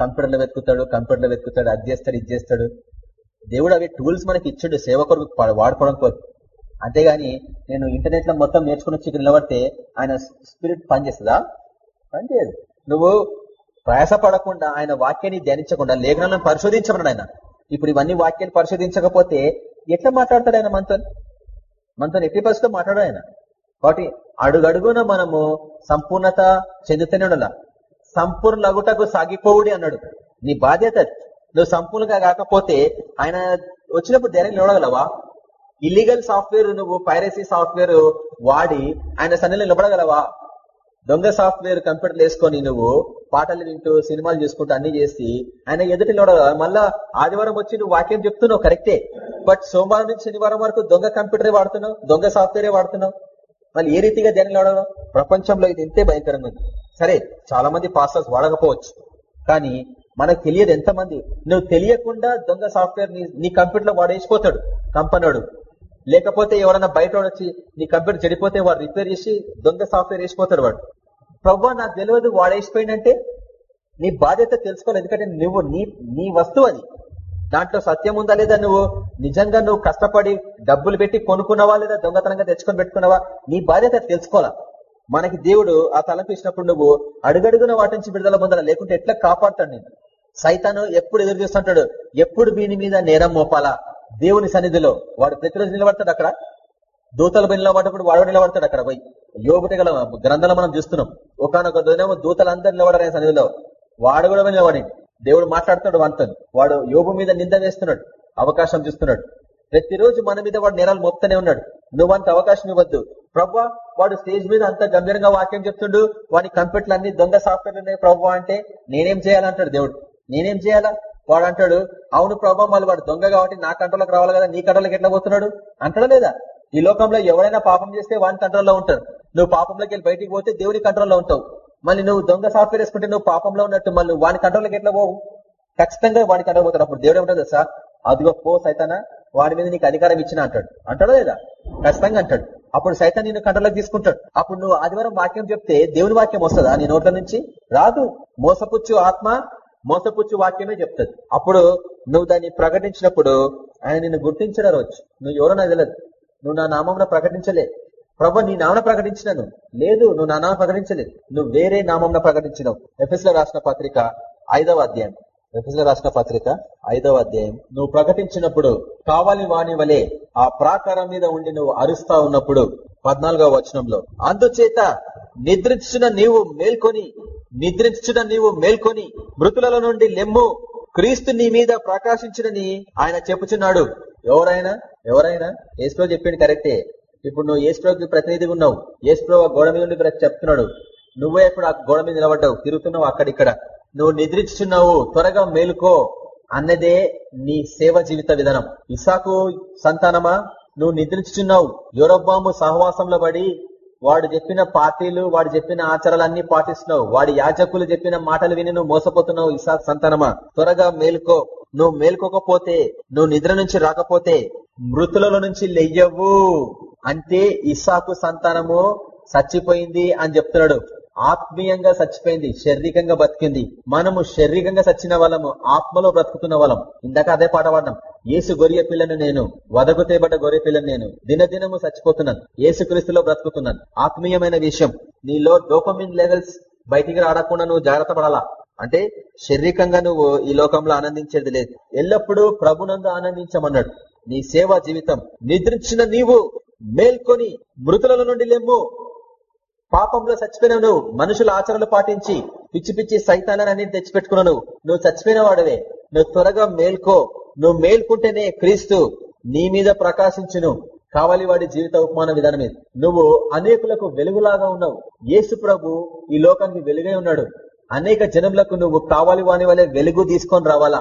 కంప్యూటర్లో వెతుకుతాడు కంప్యూటర్లో వెతుకుతాడు అది చేస్తాడు ఇది చేస్తాడు. దేవుడు అవి టూల్స్ మనకి ఇచ్చాడు. సేవకు వాడుకోవడం కొరకు అంతేగాని నేను ఇంటర్నెట్లో మొత్తం నేర్చుకుని వచ్చి నిలబడితే ఆయన స్పిరిట్ పనిచేస్తుందా? పనిచేయదు. నువ్వు ప్రయాసపడకుండా ఆయన వాక్యాన్ని ధ్యానించకుండా లేఖనాలను పరిశోధించమన్నాడు ఆయన. ఇప్పుడు ఇవన్నీ వాక్యాన్ని పరిశోధించకపోతే ఎట్లా మాట్లాడతాడు ఆయన మనతో మనతో ఎట్టి పరిస్థితిలో మాట్లాడు ఆయన. కాబట్టి అడుగడుగున మనము సంపూర్ణత చెందుతూనే సంపూర్ణ లగుటకు సాగిపోవుడి అన్నాడు. నీ బాధ్యత నువ్వు సంపూర్ణంగా కాకపోతే ఆయన వచ్చినప్పుడు ధైర్యం నిలవగలవా ఇల్లీగల్ సాఫ్ట్వేర్ నువ్వు పైరసీ సాఫ్ట్వేర్ వాడి ఆయన సన్నిలో నిలబడగలవా? దొంగ సాఫ్ట్వేర్ కంప్యూటర్లు వేసుకొని నువ్వు పాటలు వింటూ సినిమాలు చూసుకుంటూ అన్ని చేసి ఆయన ఎదుటి నిలబడగలవా మళ్ళా ఆదివారం వచ్చి నువ్వు వాక్యం చెప్తున్నావు కరెక్టే. బట్ సోమవారం నుంచి శనివారం వరకు దొంగ కంప్యూటరే వాడుతున్నావు దొంగ సాఫ్ట్వేరే వాడుతున్నావు. మళ్ళీ ఏ రీతిగా ధ్యానం వాడడం ప్రపంచంలో ఇది ఎంతే భయంకరంగా ఉంది. సరే చాలా మంది పాస్టర్స్ వాడకపోవచ్చు. కానీ మనకు తెలియదు ఎంతమంది. నువ్వు తెలియకుండా దొంగ సాఫ్ట్వేర్ నీ నీ కంప్యూటర్లో వాడేసిపోతాడు కంపెనీడు. లేకపోతే ఎవరైనా బయట వచ్చి నీ కంప్యూటర్ చెడిపోతే వాడు రిపేర్ చేసి దొంగ సాఫ్ట్వేర్ వేసిపోతాడు వాడు. ప్రవ్వా నాకు తెలియదు వాడేసిపోయిందంటే నీ బాధ్యత తెలుసుకోవాలి. ఎందుకంటే నువ్వు నీ నీ వస్తువు అది. దాంట్లో సత్యం ఉందా లేదా నువ్వు? నిజంగా నువ్వు కష్టపడి డబ్బులు పెట్టి కొనుక్కున్నావా లేదా? దొంగతనంగా తెచ్చుకొని పెట్టుకున్నావా? నీ బాధ్యత తెలుసుకోవాలా? మనకి దేవుడు ఆ తలంపించినప్పుడు నువ్వు అడుగడుగున వాటి నుంచి విడుదల పొందాలా? లేకుంటే ఎట్లా కాపాడుతాడు నేను సైతాను ఎప్పుడు ఎదురు చూస్తుంటాడు? ఎప్పుడు వీని మీద నేరం మోపాలా? దేవుని సన్నిధిలో వాడు ప్రతిరోజు నిలబడతాడు అక్కడ. దూతల పై నిలబడ్డప్పుడు వాడు నిలబడతాడు అక్కడ పోయి. యోగుటి గల గ్రంథాలు మనం చూస్తున్నాం. ఒకనొక దినము దూతలందరూ నిలబడారు సన్నిధిలో. వాడు కూడా నిలబడి దేవుడు మాట్లాడుతున్నాడు వానితో వాడు యోగు మీద నింద వేస్తున్నాడు. అవకాశం చూస్తున్నాడు ప్రతిరోజు మన మీద వాడు నేరాలు మోపుతూనే ఉన్నాడు. నువ్వంత అవకాశం ఇవ్వద్దు. ప్రవ్వా వాడు స్టేజ్ మీద అంత గంభీరంగా వాక్యం చెప్తుండు. వాడి కంప్యూటర్లు అన్ని దొంగ సాఫ్ట్వేర్లు ఉన్నాయి. ప్రవ్వా అంటే నేనేం చేయాలంటాడు దేవుడు? నేనేం చేయాలా? వాడు అంటాడు అవును ప్రభా మళ్ళీ వాడు దొంగ కాబట్టి నా కంట్రోల్కి రావాలి కదా నీ కంట్రోల్కి ఎట్లా పోతున్నాడు? అంటాడా లేదా? ఈ లోకంలో ఎవరైనా పాపం చేస్తే వాని కంట్రోల్లో ఉంటాడు నువ్వు పాపంలోకి వెళ్ళి బయటికి పోతే దేవుని కంట్రోల్లో ఉంటావు. మళ్ళీ నువ్వు దొంగ సాఫ్ట్వేర్ వేసుకుంటే నువ్వు పాపంలో ఉన్నట్టు మళ్ళీ వాని కంట్రోల్కి ఎట్లా పోవు? ఖచ్చితంగా వాడి కంట్రోల్ పోతాడు. అప్పుడు దేవుడు ఏమంటాడు సార్ అదిగో పో సైతానా వాడి మీద నీకు అధికారం ఇచ్చిన అంటాడు. అంటాడా లేదా? ఖచ్చితంగా అంటాడు. అప్పుడు సైతం నేను కంట్రోల్లోకి తీసుకుంటాడు. అప్పుడు నువ్వు ఆదివారం వాక్యం చెప్తే దేవుని వాక్యం వస్తుందా నీ నోట్ల నుంచి? రాదు. మోసపుచ్చు ఆత్మ మోసపుచ్చు వాక్యమే చెప్తుంది. అప్పుడు నువ్వు దాన్ని ప్రకటించినప్పుడు ఆయన నిన్ను గుర్తించడం రోజు. నువ్వు ఎవరో నాకు తెలియదు నువ్వు నా నామంలో ప్రకటించలే. ప్రభు నీ నామన ప్రకటించినాను. లేదు నువ్వు నా నామ ప్రకటించలేదు. నువ్వు వేరే నామంలో ప్రకటించినావు. ఎఫ్ఎస్లో రాసిన పత్రిక ఐదవ అధ్యాయం. ఎఫ్ఎస్ఎల్ రాసిన పత్రిక ఐదవ అధ్యాయం. నువ్వు ప్రకటించినప్పుడు కావాలి వాణి వలె ఆ ప్రాకారం మీద ఉండి నువ్వు అరుస్తా ఉన్నప్పుడు పద్నాలుగవ వచనంలో. అందుచేత నిద్రించున నీవు మేల్కొని నిద్రించున నీవు మేల్కొని మృతులలో నుండి లెమ్ము క్రీస్తు నీ మీద ప్రకాశించినని ఆయన చెప్పుచున్నాడు. ఎవరైనా ఎవరైనా ఏస్ప్రో చెప్పింది కరెక్టే. ఇప్పుడు నువ్వు ఏస్ప్రోకి ప్రతినిధిగా ఉన్నావు. ఏస్ప్రో గోడ మీద ఉండి చెప్తున్నాడు. నువ్వే ఇప్పుడు ఆ గోడ మీద నిలబడ్డావు తిరుగుతున్నావు అక్కడిక్కడ. నువ్వు నిద్రించున్నావు త్వరగా మేలుకో అన్నదే నీ సేవ జీవిత విధానం. ఇసాకు సంతానమా? నువ్వు నిద్రించుచున్నావు యూరోబాము సహవాసంలో పడి వాడు చెప్పిన పార్టీలు వాడు చెప్పిన ఆచారాలన్నీ పాటిస్తున్నావు. వాడి యాజకులు చెప్పిన మాటలు విని నువ్వు మోసపోతున్నావు. ఇసాక్ సంతానమా? త్వరగా మేలుకో. నువ్వు మేల్కోకపోతే నువ్వు నిద్ర నుంచి రాకపోతే మృతులలో నుంచి లెయ్యవు అంటే ఇసాకు సంతానము చచ్చిపోయింది అని చెప్తున్నాడు. ఆత్మీయంగా చచ్చిపోయింది శారీరకంగా బతికింది. మనము శారీరకంగా చచ్చిన వాళ్ళము ఆత్మలో బ్రతుకుతున్న వాళ్ళం. ఇందాక అదే పాట పాడినాం. ఏసు గొర్రె పిల్లను నేను వదకు తేబడ్డ గొర్రె పిల్లను నేను దినదినము చచ్చిపోతున్నాను ఏసు క్రీస్తులో బ్రతుకుతున్నాను. ఆత్మీయమైన విషయం నీలో డోపమిన్ లెవెల్స్ బయటికి రాడకుండా నువ్వు జాగ్రత్త పడాలా? అంటే శారీరకంగా నువ్వు ఈ లోకంలో ఆనందించేది లేదు. ఎల్లప్పుడూ ప్రభునందు ఆనందించమన్నాడు. నీ సేవా జీవితం నిద్రించిన నీవు మేల్కొని మృతుల నుండి లేము. పాపంలో చచ్చిపోయినావు నువ్వు మనుషుల ఆచరణలు పాటించి పిచ్చి పిచ్చి సైతాలని తెచ్చిపెట్టుకున్నావు నువ్వు నువ్వు చచ్చిపోయిన వాడవే నువ్వు త్వరగా మేల్కో. నువ్వు మేల్కుంటేనే క్రీస్తు నీ మీద ప్రకాశించును. కావాలి వాడి జీవిత ఉపమాన విధానం ఇది నువ్వు అనేకులకు వెలుగులాగా ఉన్నావు. యేసు ప్రభు ఈ లోకానికి వెలుగై ఉన్నాడు. అనేక జనములకు నువ్వు కావాలి వాని వల్లే వెలుగు తీసుకొని రావాలా?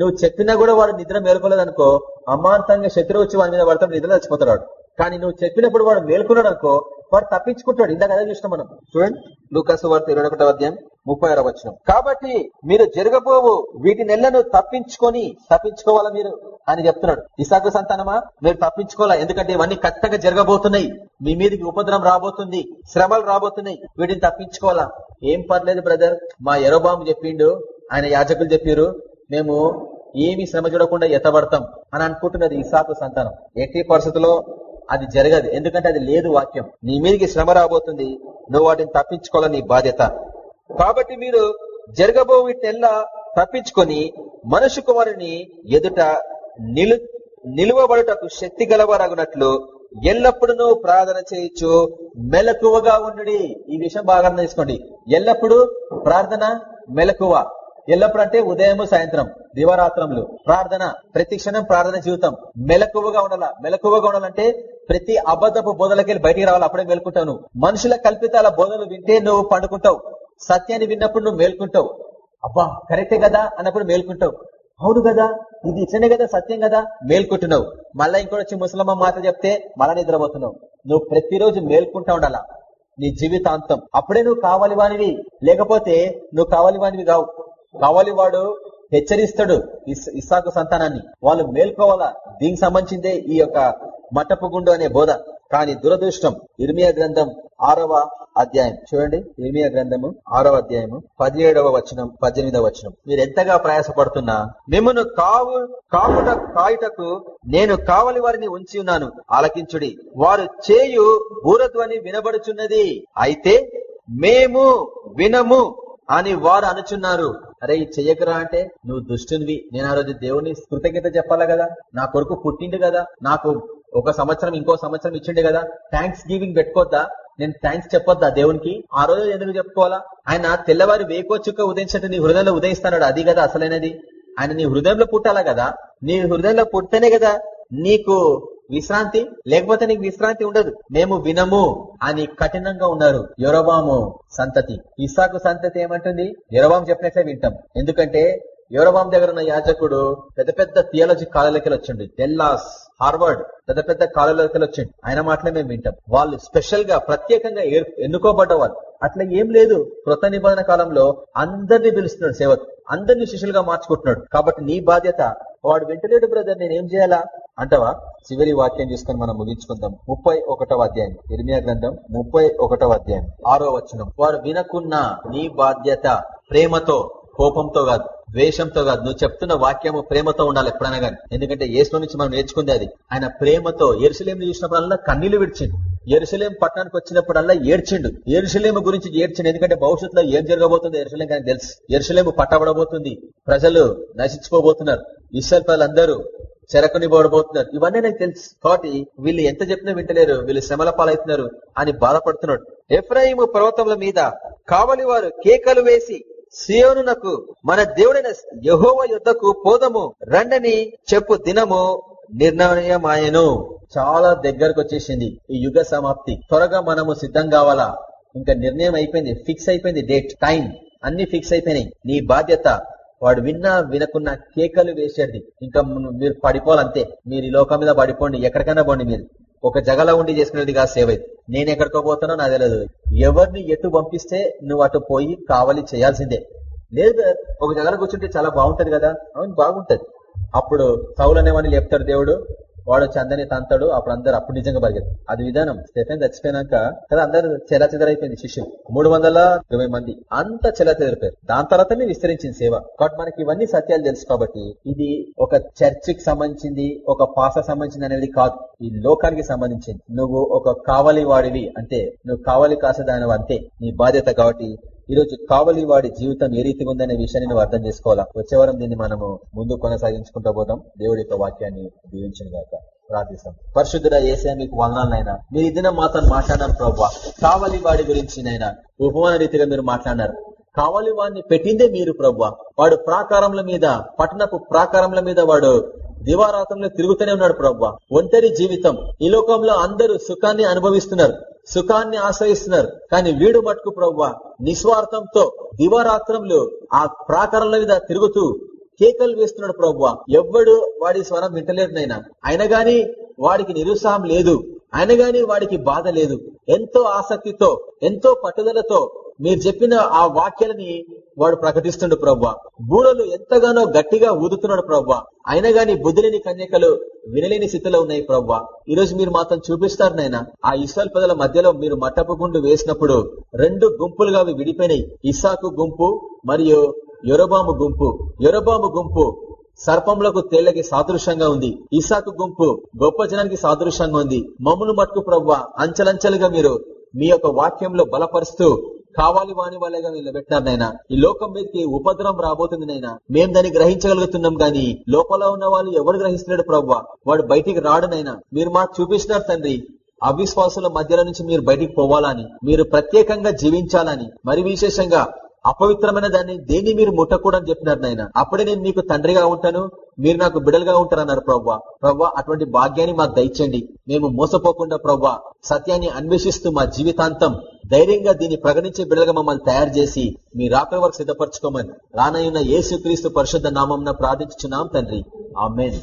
నువ్వు చెప్పినా కూడా వాడు నిద్ర మేల్కోలేదనుకో అమాంతంగా శత్రువు వచ్చి వాడి మీద పడతాడు నిద్ర చచ్చిపోతాడు కానీ నువ్వు చెప్పినప్పుడు వాడు మేల్కొన్నాడు అనుకో వాడు తప్పించుకుంటాడు. ఇందాక అదే చూసినాం మనం. చూడండి. లూకాసు వార్త ఇరవై ఒకటో అధ్యాయం ముప్పై ఆరో వచ్చిన కాబట్టి మీరు జరగబోవు వీటి నెలను తప్పించుకొని తప్పించుకోవాలా మీరు? అని చెప్తున్నాడు. ఇసాకు సంతానమా? మీరు తప్పించుకోవాలా? ఎందుకంటే ఇవన్నీ ఖచ్చితంగా జరగబోతున్నాయి. మీ మీదకి ఉపద్రం రాబోతుంది శ్రమలు రాబోతున్నాయి. వీటిని తప్పించుకోవాలా? ఏం పర్లేదు బ్రదర్. మా ఎరోబాము చెప్పిండు ఆయన యాజకులు చెప్పారు మేము ఏమి శ్రమ చూడకుండా ఎత్తబడతాం అని అనుకుంటున్నది ఇసాకు సంతానం. ఎట్టి పరిస్థితుల్లో అది జరగదు. ఎందుకంటే అది లేదు వాక్యం. నీ మీదకి శ్రమ రాబోతుంది. నువ్వు వాటిని తప్పించుకోవాలని బాధ్యత. కాబట్టి మీరు జరగబో వీటినెల్లా తప్పించుకొని మనుషు కుమారుని ఎదుట నిలు నిలువబడుటకు శక్తి గలవారగునట్లు ఎల్లప్పుడూ ప్రార్థన చేయొచ్చు మెలకువగా ఉండు ఈ విషయం బాగా తీసుకోండి ఎల్లప్పుడూ ప్రార్థన మెలకువ. ఎల్లప్పుడు అంటే ఉదయము సాయంత్రం దివరాత్రములు. ప్రార్థన ప్రతి క్షణం ప్రార్థన జీవితం. మెలకువగా ఉండాల? మెలకువగా ఉండాలంటే ప్రతి అబద్ధపు బోధలకి బయటికి రావాలి. అప్పుడే మేల్కుంటావు మనుషుల కల్పితాల బోధలు వింటే నువ్వు పండుకుంటావు. సత్యాన్ని విన్నప్పుడు నువ్వు మేల్కుంటావు. అబ్బా కరెక్టే కదా అన్నప్పుడు మేల్కుంటావు. అవును కదా? ఇది ఇట్లనే కదా? సత్యం కదా? మేల్కుంటున్నావు. మళ్ళా ఇంకోటి వచ్చి ముసలమ్మ మాట చెప్తే మళ్ళా నిద్రపోతున్నావు. నువ్వు ప్రతిరోజు మేల్కుంటా ఉండాలా? నీ జీవితాంతం. అప్పుడే నువ్వు కావాలి వానివి లేకపోతే నువ్వు కావాలి వానివి కావు. కావాలి వాడు హెచ్చరిస్తాడు ఇస్సాకు సంతానాన్ని. వాళ్ళు మేల్కోవాలా? దీనికి సంబంధించిందే ఈ యొక్క మట్టపు గుండు అనే బోధ. కానీ దురదృష్టం ఇర్మియా గ్రంథం ఆరవ అధ్యాయం. చూడండి ఇర్మియా గ్రంథము ఆరవ అధ్యాయము పదిహేడవ వచనం పద్దెనిమిదవ వచనం. మీరు ఎంతగా ప్రయాసపడుతున్నా మిమ్మను కావు కావుట కాయుటకు నేను కావలి వారిని ఉంచి ఉన్నాను. ఆలకించుడి. వారు చేయు బూరధ్వని వినబడుచున్నది. అయితే మేము వినము. అని వారు అనుచున్నారు. అరే ఈ చెయ్యకరా అంటే నువ్వు దుష్టునివి. నేను ఆ రోజు దేవుని కృతజ్ఞత చెప్పాలా కదా? నా కొరకు పుట్టిండు కదా? నాకు ఒక సంవత్సరం ఇంకో సంవత్సరం ఇచ్చిండు కదా? థ్యాంక్స్ గివింగ్ పెట్టుకోద్దా? నేను థ్యాంక్స్ చెప్పొద్దా దేవునికి? ఆ రోజు ఎందుకు చెప్పుకోవాలా? ఆయన తెల్లవారి వేకో చుక్క నీ హృదయంలో ఉదయిస్తాడు. అది కదా అసలైనది. ఆయన నీ హృదయంలో పుట్టాలా కదా? నీ హృదయంలో పుట్టితేనే కదా నీకు విశ్రాంతి? లేకపోతే నీకు విశ్రాంతి ఉండదు. మేము వినము అని కఠినంగా ఉన్నారు యొరబాము సంతతి. ఇసాకు సంతతి ఏమంటుంది? యొరబాం చెప్పినట్లే వింటాం. ఎందుకంటే యోరబాం దగ్గర ఉన్న యాజకుడు పెద్ద పెద్ద థియాలజీ కాలేజీకి వచ్చిండు. డెల్లాస్ హార్వర్డ్ పెద్ద పెద్ద కాలేజీకి వచ్చిండు. ఆయన మాటలే మేము వింటాం. వాళ్ళు స్పెషల్గా ప్రత్యేకంగా ఎన్నుకోబడ్డ వాళ్ళు అట్లా ఏం లేదు. కృత నిబంధన కాలంలో అందరినీ పిలుస్తున్నాడు సేవకు అందరినీ శిష్యులుగా మార్చుకుంటున్నాడు. కాబట్టి నీ బాధ్యత. వాడు వింటలేడు బ్రదర్ నేను ఏం చేయాలా? అంటవా? చివరి వాక్యం తీసుకొని మనం ముగించుకుందాం. ముప్పై ఒకటవ అధ్యాయం. ఇర్మియా గ్రంథం ముప్పై ఒకటవ అధ్యాయం. ఆరో వచనం. వారు వినకున్న నీ బాధ్యత ప్రేమతో కోపంతో కాదు ద్వేషంతో కాదు. నువ్వు చెప్తున్న వాక్యము ప్రేమతో ఉండాలి ఎప్పుడైనా కానీ ఎందుకంటే ఏసులో నుంచి మనం నేర్చుకుంది అది. ఆయన ప్రేమతో ఎరుసలేం చూసినప్పుడల్లా కన్నీళ్ళు విడిచిండు. ఎరుసలేం పట్టణానికి వచ్చినప్పుడల్లా ఏడ్చిండు. ఎరుసలేము గురించి ఏడ్చిండు. ఎందుకంటే భవిష్యత్తులో ఏం జరగబోతుంది ఎరుసలేం కానీ తెలుసు. ఎరుసలేము పట్టబడబోతుంది. ప్రజలు నశించుకోబోతున్నారు ఇసల్ ప్రజలందరూ చెరకుని పోడబోతున్నారు ఇవన్నీ నాకు తెలుసు. కాబట్టి వీళ్ళు ఎంత చెప్పినా వింటలేరు. వీళ్ళు శ్రమల పాలవుతున్నారు అని బాధపడుతున్నాడు. ఎఫ్రాయిము పర్వతముల మీద కావలి వారు కేకలు వేసి సియోనునకు మన దేవుడైన యహోవ యుద్ధకు పోదము. రండని చెప్పు దినము నిర్ణయమాయను. చాలా దగ్గరకు వచ్చేసింది ఈ యుగ సమాప్తి. త్వరగా మనము సిద్ధం కావాలా? ఇంకా నిర్ణయం అయిపోయింది. ఫిక్స్ అయిపోయింది డేట్. టైం. అన్ని ఫిక్స్ అయిపోయినాయి. నీ బాధ్యత వాడు విన్నా వినకున్నా కేకలు వేసేది. ఇంకా మీరు పడిపోవాలంతే. మీరు ఈ లోకం మీద పడిపోండి. ఎక్కడికైనా పోండి మీరు. ఒక జగలో ఉండి చేసుకునేది కాదు సేవ నేను ఎక్కడికో పోతానో నాకు తెలియదు ఎవరిని ఎటు పంపిస్తే నువ్వు అటు పోయి కావాలి చేయాల్సిందే. లేదు ఒక జగల కూర్చుంటే చాలా బాగుంటది కదా. అవును బాగుంటది. అప్పుడు సౌలనేమని చెప్తాడు దేవుడు. వాడు చందని తంతాడు అప్పుడు అందరు అప్పుడు నిజంగా పరిగెత్తు అది విధానం స్టెఫెన్ చచ్చిపోయినాక కదా అందరు చెల చెదరైపోయింది శిష్యులు. మూడు వందల ఇరవై మంది. అంత చెల చెదరిపోయారు దాని తర్వాతనే విస్తరించింది సేవ. కాబట్టి మనకి ఇవన్నీ సత్యాలు తెలుసు కాబట్టి ఇది ఒక చర్చికి సంబంధించింది ఒక పాస సంబంధించింది అనేది కాదు. ఈ లోకానికి సంబంధించింది. నువ్వు ఒక కావలి వాడివి అంటే నువ్వు కావలి కాసేదానివి అంతే. నీ బాధ్యత కాబట్టి ఈ రోజు కావలి వాడి జీవితం ఏ రీతిగా ఉందనే విషయాన్ని నువ్వు అర్థం చేసుకోవాలా? వచ్చే వారం దీన్ని మనము ముందు కొనసాగించుకుంటూ పోదాం. దేవుడి యొక్క వాక్యాన్ని దీవించిన గాక. ప్రార్థిస్తాం. పరిశుద్ధుడ ఏసే మీకు వలనాలనైనా మీరు ఇదిన మాతో మాట్లాడారు ప్రభావ కావలి వాడి గురించి నైనా ఉపమాన రీతిగా మీరు మాట్లాడారు కావలి వాడిని పెట్టిందే మీరు ప్రభావ వాడు ప్రాకారంల మీద పట్టణపు ప్రాకారంల మీద వాడు దివారాతంలో తిరుగుతూనే ఉన్నాడు ప్రభావ ఒంటరి జీవితం. ఈ లోకంలో అందరూ సుఖాన్ని అనుభవిస్తున్నారు. సుఖాన్ని ఆశ్రయిస్తున్నారు. కానీ వీడు మట్టుకు ప్రవ్వ నిస్వార్థంతో దివారాత్రంలో ఆ ప్రాకారంల మీద తిరుగుతూ కేకలు వేస్తున్నాడు ప్రవ్వ. ఎవ్వడు వాడి స్వరం వింటలేదు నైనా. అయినా గాని వాడికి నిరుత్సాహం లేదు. అయినా గాని వాడికి బాధ లేదు. ఎంతో ఆసక్తితో ఎంతో పట్టుదలతో మీరు చెప్పిన ఆ వాక్యాలని వాడు ప్రకటిస్తుండు ప్రవ్వ. బూడలు ఎంతగానో గట్టిగా ఊదుతున్నాడు ప్రవ్వ. అయినా గాని బుద్ధిలేని కన్యకలు వినలేని స్థితిలో ఉన్నాయి ప్రవ్వ. ఈ రోజు మీరు మాత్రం చూపిస్తారు నాయన ఆ ఇస్రాయల్ ప్రజల మధ్యలో మీరు మట్టపు గుండు వేసినప్పుడు రెండు గుంపులుగా అవి విడిపోయినాయి. ఇసాకు గుంపు మరియు యొరబాము గుంపు. యొరబాము గుంపు సర్పములకు తేళ్ళకి సాదృశ్యంగా ఉంది. ఇసాకు గుంపు గొప్ప జనానికి సాదృశ్యంగా ఉంది. మమ్మును మట్టుకు ప్రవ్వ అంచెలంచెలుగా మీరు మీ యొక్క వాక్యంలో బలపరుస్తూ కావాలి వాని వాళ్ళగా నిలబెట్టినారు నైనా ఈ లోకం మీదకి ఉపద్రవం రాబోతుంది నైనా మేము దాన్ని గ్రహించగలుగుతున్నాం గాని లోపల ఉన్న వాళ్ళు ఎవరు గ్రహిస్తున్నాడు ప్రవ్వ? వాడు బయటికి రాడునైనా మీరు మాకు చూపిస్తున్నారు తండ్రి. అవిశ్వాసుల మధ్యలో నుంచి మీరు బయటికి పోవాలని మీరు ప్రత్యేకంగా జీవించాలని మరి విశేషంగా అపవిత్రమైన దాన్ని దేన్ని మీరు ముట్టకూడని చెప్పినారు నాయన? అప్పుడే నేను మీకు తండ్రిగా ఉంటాను మీరు నాకు బిడలుగా ఉంటారన్నారు ప్రవ్వా. ప్రవ్వా అటువంటి భాగ్యాన్ని మాకు దయచండి మేము మోసపోకుండా ప్రవ్వా సత్యాన్ని అన్వేషిస్తూ మా జీవితాంతం ధైర్యంగా దీన్ని ప్రకటించే బిడలుగా మమ్మల్ని తయారు చేసి మీ రాకల వరకు సిద్ధపరచుకోమని రానయ్యున్న యేసు క్రీస్తు పరిశుద్ధ నామం ప్రార్థించున్నాం తండ్రి. ఆమెన్.